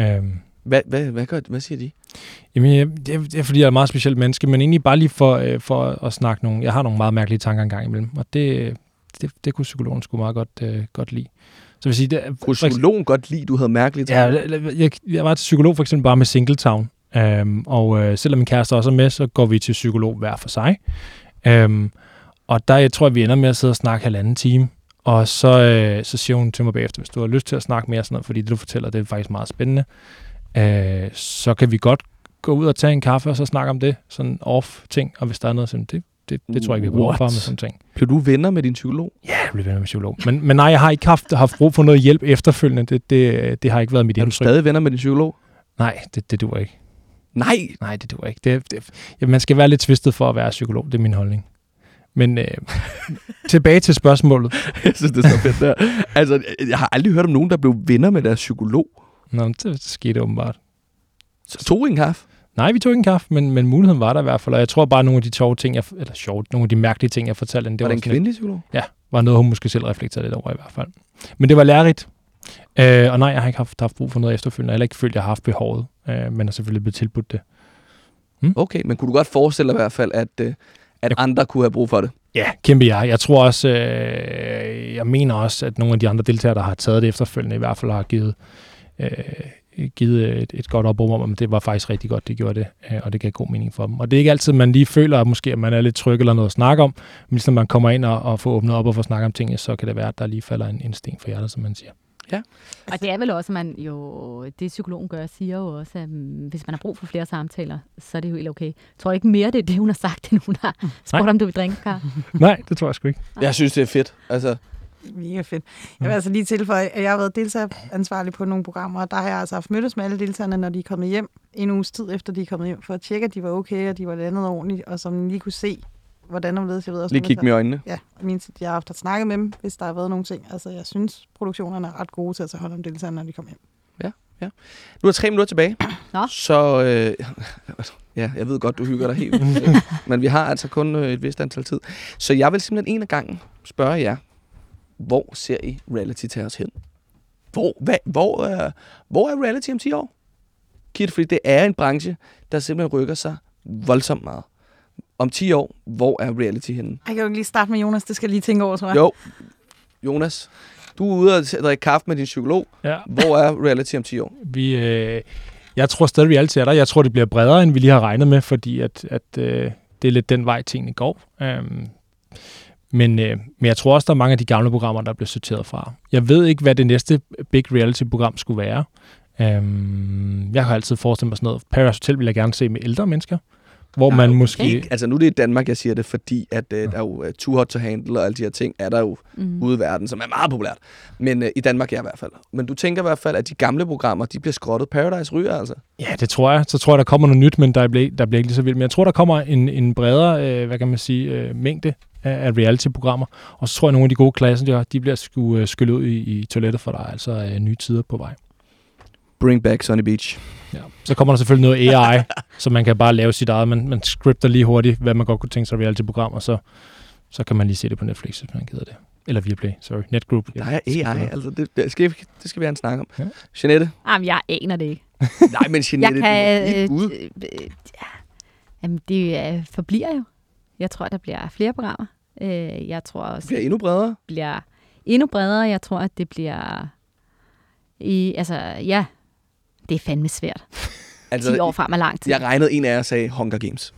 Øh, Hvad, hvad, hvad, gør, hvad siger de? Jamen, jeg, det, er, det er fordi, jeg er et meget specielt menneske, men egentlig bare lige for, øh, for at snakke nogle... Jeg har nogle meget mærkelige tanker engang imellem, og det, det, det kunne psykologen sgu meget godt, øh, godt lide. Så vil sige... Det, Kunne psykologen godt lide, du havde mærkeligt? Ja, jeg, jeg, jeg var til psykolog for eksempel bare med Singletown, øhm, og øh, selvom min kæreste også er med, så går vi til psykolog hver for sig. Øhm, og der jeg tror jeg, vi ender med at sidde og snakke halvanden time, og så, øh, så siger hun til mig bagefter, hvis du har lyst til at snakke mere sådan noget, fordi det du fortæller, det er faktisk meget spændende, øh, så kan vi godt gå ud og tage en kaffe og så snakke om det, sådan off-ting, og hvis der er noget, sådan, det, det, det tror jeg ikke, vi har brug for med sådan ting. Blev du venner med din psykolog? Ja, jeg blev venner med psykolog. Men, men nej, jeg har ikke haft, haft brug for noget hjælp efterfølgende. Det, det, det har ikke været mit Er du indtryk. stadig venner med din psykolog? Nej, det, det duer ikke. Nej! Nej, det duer ikke. Det, det, ja, man skal være lidt tvistet for at være psykolog, det er min holdning. Men øh, tilbage til spørgsmålet. Jeg synes, det er så fedt der. Altså, jeg har aldrig hørt om nogen, der blev venner med deres psykolog. Nå, det, det skete åbenbart. Så tog I en kaffe? Nej, vi tog ikke en kaffe, men, men muligheden var der i hvert fald. Og jeg tror bare, at nogle af de sjove ting, jeg, eller sjove, nogle af de mærkelige ting, jeg fortalte, det Det var var, det en kvindelig psykolog? var noget, hun måske selv reflekterede lidt over i hvert fald. Men det var lærerigt. Øh, og nej, jeg har ikke haft, haft brug for noget efterfølgende. Jeg har heller ikke følt, at jeg har haft behovet, øh, men har selvfølgelig blevet tilbudt det. Okay, men kunne du godt forestille dig i hvert fald, at, øh, at andre kunne have brug for det? Ja, kæmpe jeg. Jeg tror også, øh, jeg mener også, at nogle af de andre deltagere, der har taget det efterfølgende, i hvert fald har givet, øh, givet et, et godt opråb om, at det var faktisk rigtig godt, det gjorde det, øh, og det gav god mening for dem. Og det er ikke altid, man lige føler, at måske at man er lidt tryg eller noget at snakke om, men hvis man kommer ind og, og får åbnet op og får snakket om tingene, så kan det være, at der lige falder en, en sten for hjertet, som man siger. Og det er vel også, at man jo, det psykologen gør, siger jo også, at mm, hvis man har brug for flere samtaler, så er det jo helt okay. Jeg tror ikke mere, det er det, hun har sagt, end hun har spurgt, om du vil drikke kaffe. Nej, det tror jeg sgu ikke. Jeg synes, det er fedt. Altså, Mega fedt. Jeg vil altså lige tilføje, at jeg har været deltageransvarlig på nogle programmer, og der har jeg altså haft mødtes med alle deltagerne, når de er kommet hjem en uges tid efter, de er kommet hjem, for at tjekke, at de var okay, og de var landet ordentligt, og som lige kunne se, hvordan omledes. Jeg ved også, Lige kigge i øjnene. Ja, jeg, mener, jeg har haft snakket med dem, hvis der har været nogle ting. Altså, jeg synes, produktionerne er ret gode til at tage hånd om deltagerne, når de kommer hjem. Nu er tre minutter tilbage. Nå. Så øh, ja, jeg ved godt, du hygger dig helt. Men vi har altså kun øh, et vist antal tid. Så jeg vil simpelthen en af gangen spørge jer, hvor ser I reality tage os hen? Hvor, hvad, hvor, er, hvor er reality om 10 år? Kit, fordi det er en branche, der simpelthen rykker sig voldsomt meget. Om 10 år, hvor er reality henne? Jeg kan jo ikke lige starte med Jonas, det skal jeg lige tænke over, tror jeg. Jo, Jonas, du er ude og drikke kaffe med din psykolog. Ja. Hvor er reality om 10 år? Vi, øh, jeg tror stadig, reality er der. Jeg tror, det bliver bredere, end vi lige har regnet med, fordi at, at øh, det er lidt den vej, tingene går. Um, men, øh, men jeg tror også, der er mange af de gamle programmer, der bliver sorteret fra. Jeg ved ikke, hvad det næste big reality-program skulle være. Um, jeg har altid forestillet mig sådan noget. Paradise Hotel vil jeg gerne se med ældre mennesker, hvor man måske... Ikke, altså nu er det i Danmark, jeg siger det, fordi at øh, der er jo uh, Too Hot to Handle og alle de her ting, er der jo Mm. ude i verden, som er meget populært. Men øh, i Danmark ja i hvert fald. Men du tænker i hvert fald, at de gamle programmer, de bliver skrottet. Paradise ryger altså. Ja, det tror jeg. Så tror jeg, der kommer noget nyt, men der bliver, der bliver ikke lige så vildt. Men jeg tror, der kommer en, en bredere, øh, hvad kan man sige, øh, mængde af, af reality-programmer. Og så tror jeg, at nogle af de gode klasser, de, de bliver sku, øh, skyllet ud i, i toilettet, for der er altså øh, nye tider på vej. Bring back Sunny Beach. Ja. Så kommer der selvfølgelig noget AI, så man kan bare lave sit eget. Man, man scripter lige hurtigt, hvad man godt kunne tænke sig reality-program, og så, så kan man lige se det på Netflix, hvis man gider det. Eller Viaplay, sorry. Netgroup. Der er AI, altså det, det, skal, vi- det skal vi have en snak om. Ja. Ja. Jeanette? Jamen, jeg aner det ikke. Nej, men Jeg Jeanette, kan... du er Øh, ude. øh, øh, ja. Jamen, det øh, forbliver jo. Jeg tror, der bliver flere programmer. Øh, jeg tror også, bliver endnu bredere. bliver endnu bredere. Jeg tror, at det bliver... I, altså, ja, det er fandme svært. 10 Altså, år frem er lang tid. jeg regnede en af jer sagde Hunger Games.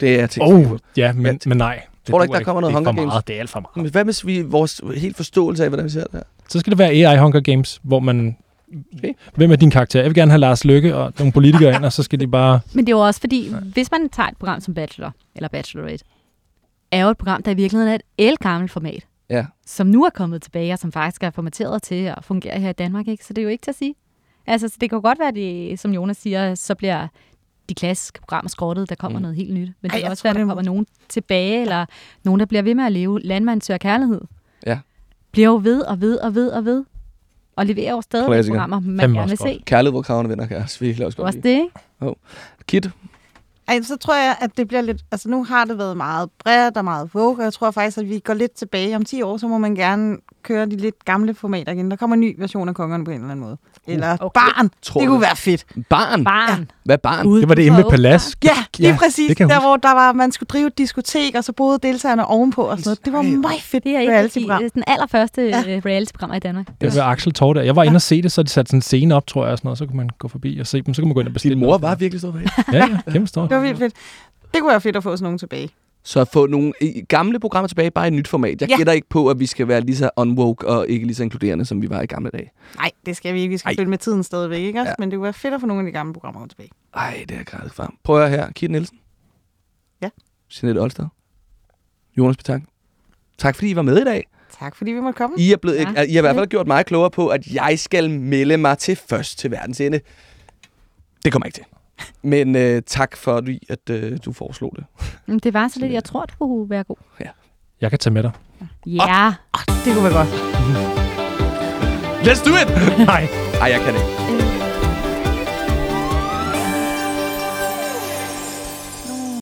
Det er jeg tænkt Oh, ja, men, Ja, men nej. Det Tror du ikke, der kommer noget er Hunger Games? meget, Det er alt for meget. Men hvad hvis vi vores helt forståelse af, hvordan vi ser det her? Så skal det være AI Hunger Games, hvor man... Okay. Hvem er din karakter? Jeg vil gerne have Lars Lykke og nogle politikere ind, og så skal de bare... Men det er jo også fordi, hvis man tager et program som Bachelor, eller Bachelorette, er jo et program, der i virkeligheden er et elgammelt format, Ja. som nu er kommet tilbage, og som faktisk er formateret til at fungere her i Danmark. Ikke? Så det er jo ikke til at sige. Altså, så det kan jo godt være, at det, som Jonas siger, så bliver de klassiske programmer skrottet, der kommer Mm. noget helt nyt. Men Ej, det kan også være, der kommer nogen tilbage, eller nogen, der bliver ved med at leve. Landmand søger kærlighed. Ja. Bliver jo ved og ved og ved og ved. Og leverer jo stadig Klassiker. programmer, man Fandme gerne vil også se. Kærlighed, hvor kravene vinder, kan jeg virkelig også Det er godt også det, ikke? Kit, Ej, så tror jeg, at det bliver lidt... Altså, nu har det været meget bredt og meget vogue, og jeg tror faktisk, at vi går lidt tilbage. Om 10 år, så må man gerne køre de lidt gamle formater igen. Der kommer en ny version af Kongerne på en eller anden måde. Eller Okay. barn. Tror det kunne være fedt. barn. Barn. Hvad er barn? Ude Det var det inde med Palads. Ja, lige Ja, ja, præcis. det Der, hvor der var, man skulle drive et diskotek, og så boede deltagerne ovenpå og sådan noget. Det var meget fedt Det er reality-program. den allerførste Ja. ja. reality-programmer i Danmark. Det var Axel Tår der. Jeg var inde og se det, så de satte sådan en scene op, tror jeg, og sådan noget. Så kunne man gå forbi og se dem. Så kunne man gå ind og bestille Din mor noget. var virkelig stor bag. Ja, ja, kæmpe stort. Det var vildt fedt. Det kunne være fedt at få sådan nogen tilbage. Så at få nogle gamle programmer tilbage, bare i et nyt format. Jeg Ja. gætter ikke på, at vi skal være lige så unwoke og ikke lige så inkluderende, som vi var i gamle dage. Nej, det skal vi ikke. Vi skal Ej. følge med tiden stadigvæk, ikke også? Ja. Men det kunne være fedt at få nogle af de gamle programmer tilbage. Ej, det er gratis frem. Prøv at her. Kit Nielsen. Ja. Jeanette Olstad. Jonas Betank. Tak fordi I var med i dag. Tak fordi vi måtte komme. I, er blevet, Ja, ja, I har i hvert fald gjort mig klogere på, at jeg skal melde mig til først til verdens ende. Det kommer jeg ikke til. Men øh, tak for, at øh, du foreslog det. Men Det var så lidt, jeg tror, det kunne være god. Jeg kan tage med dig. Ja. Det kunne være godt. Let's do it! Nej. Ej, jeg kan ikke. Øh,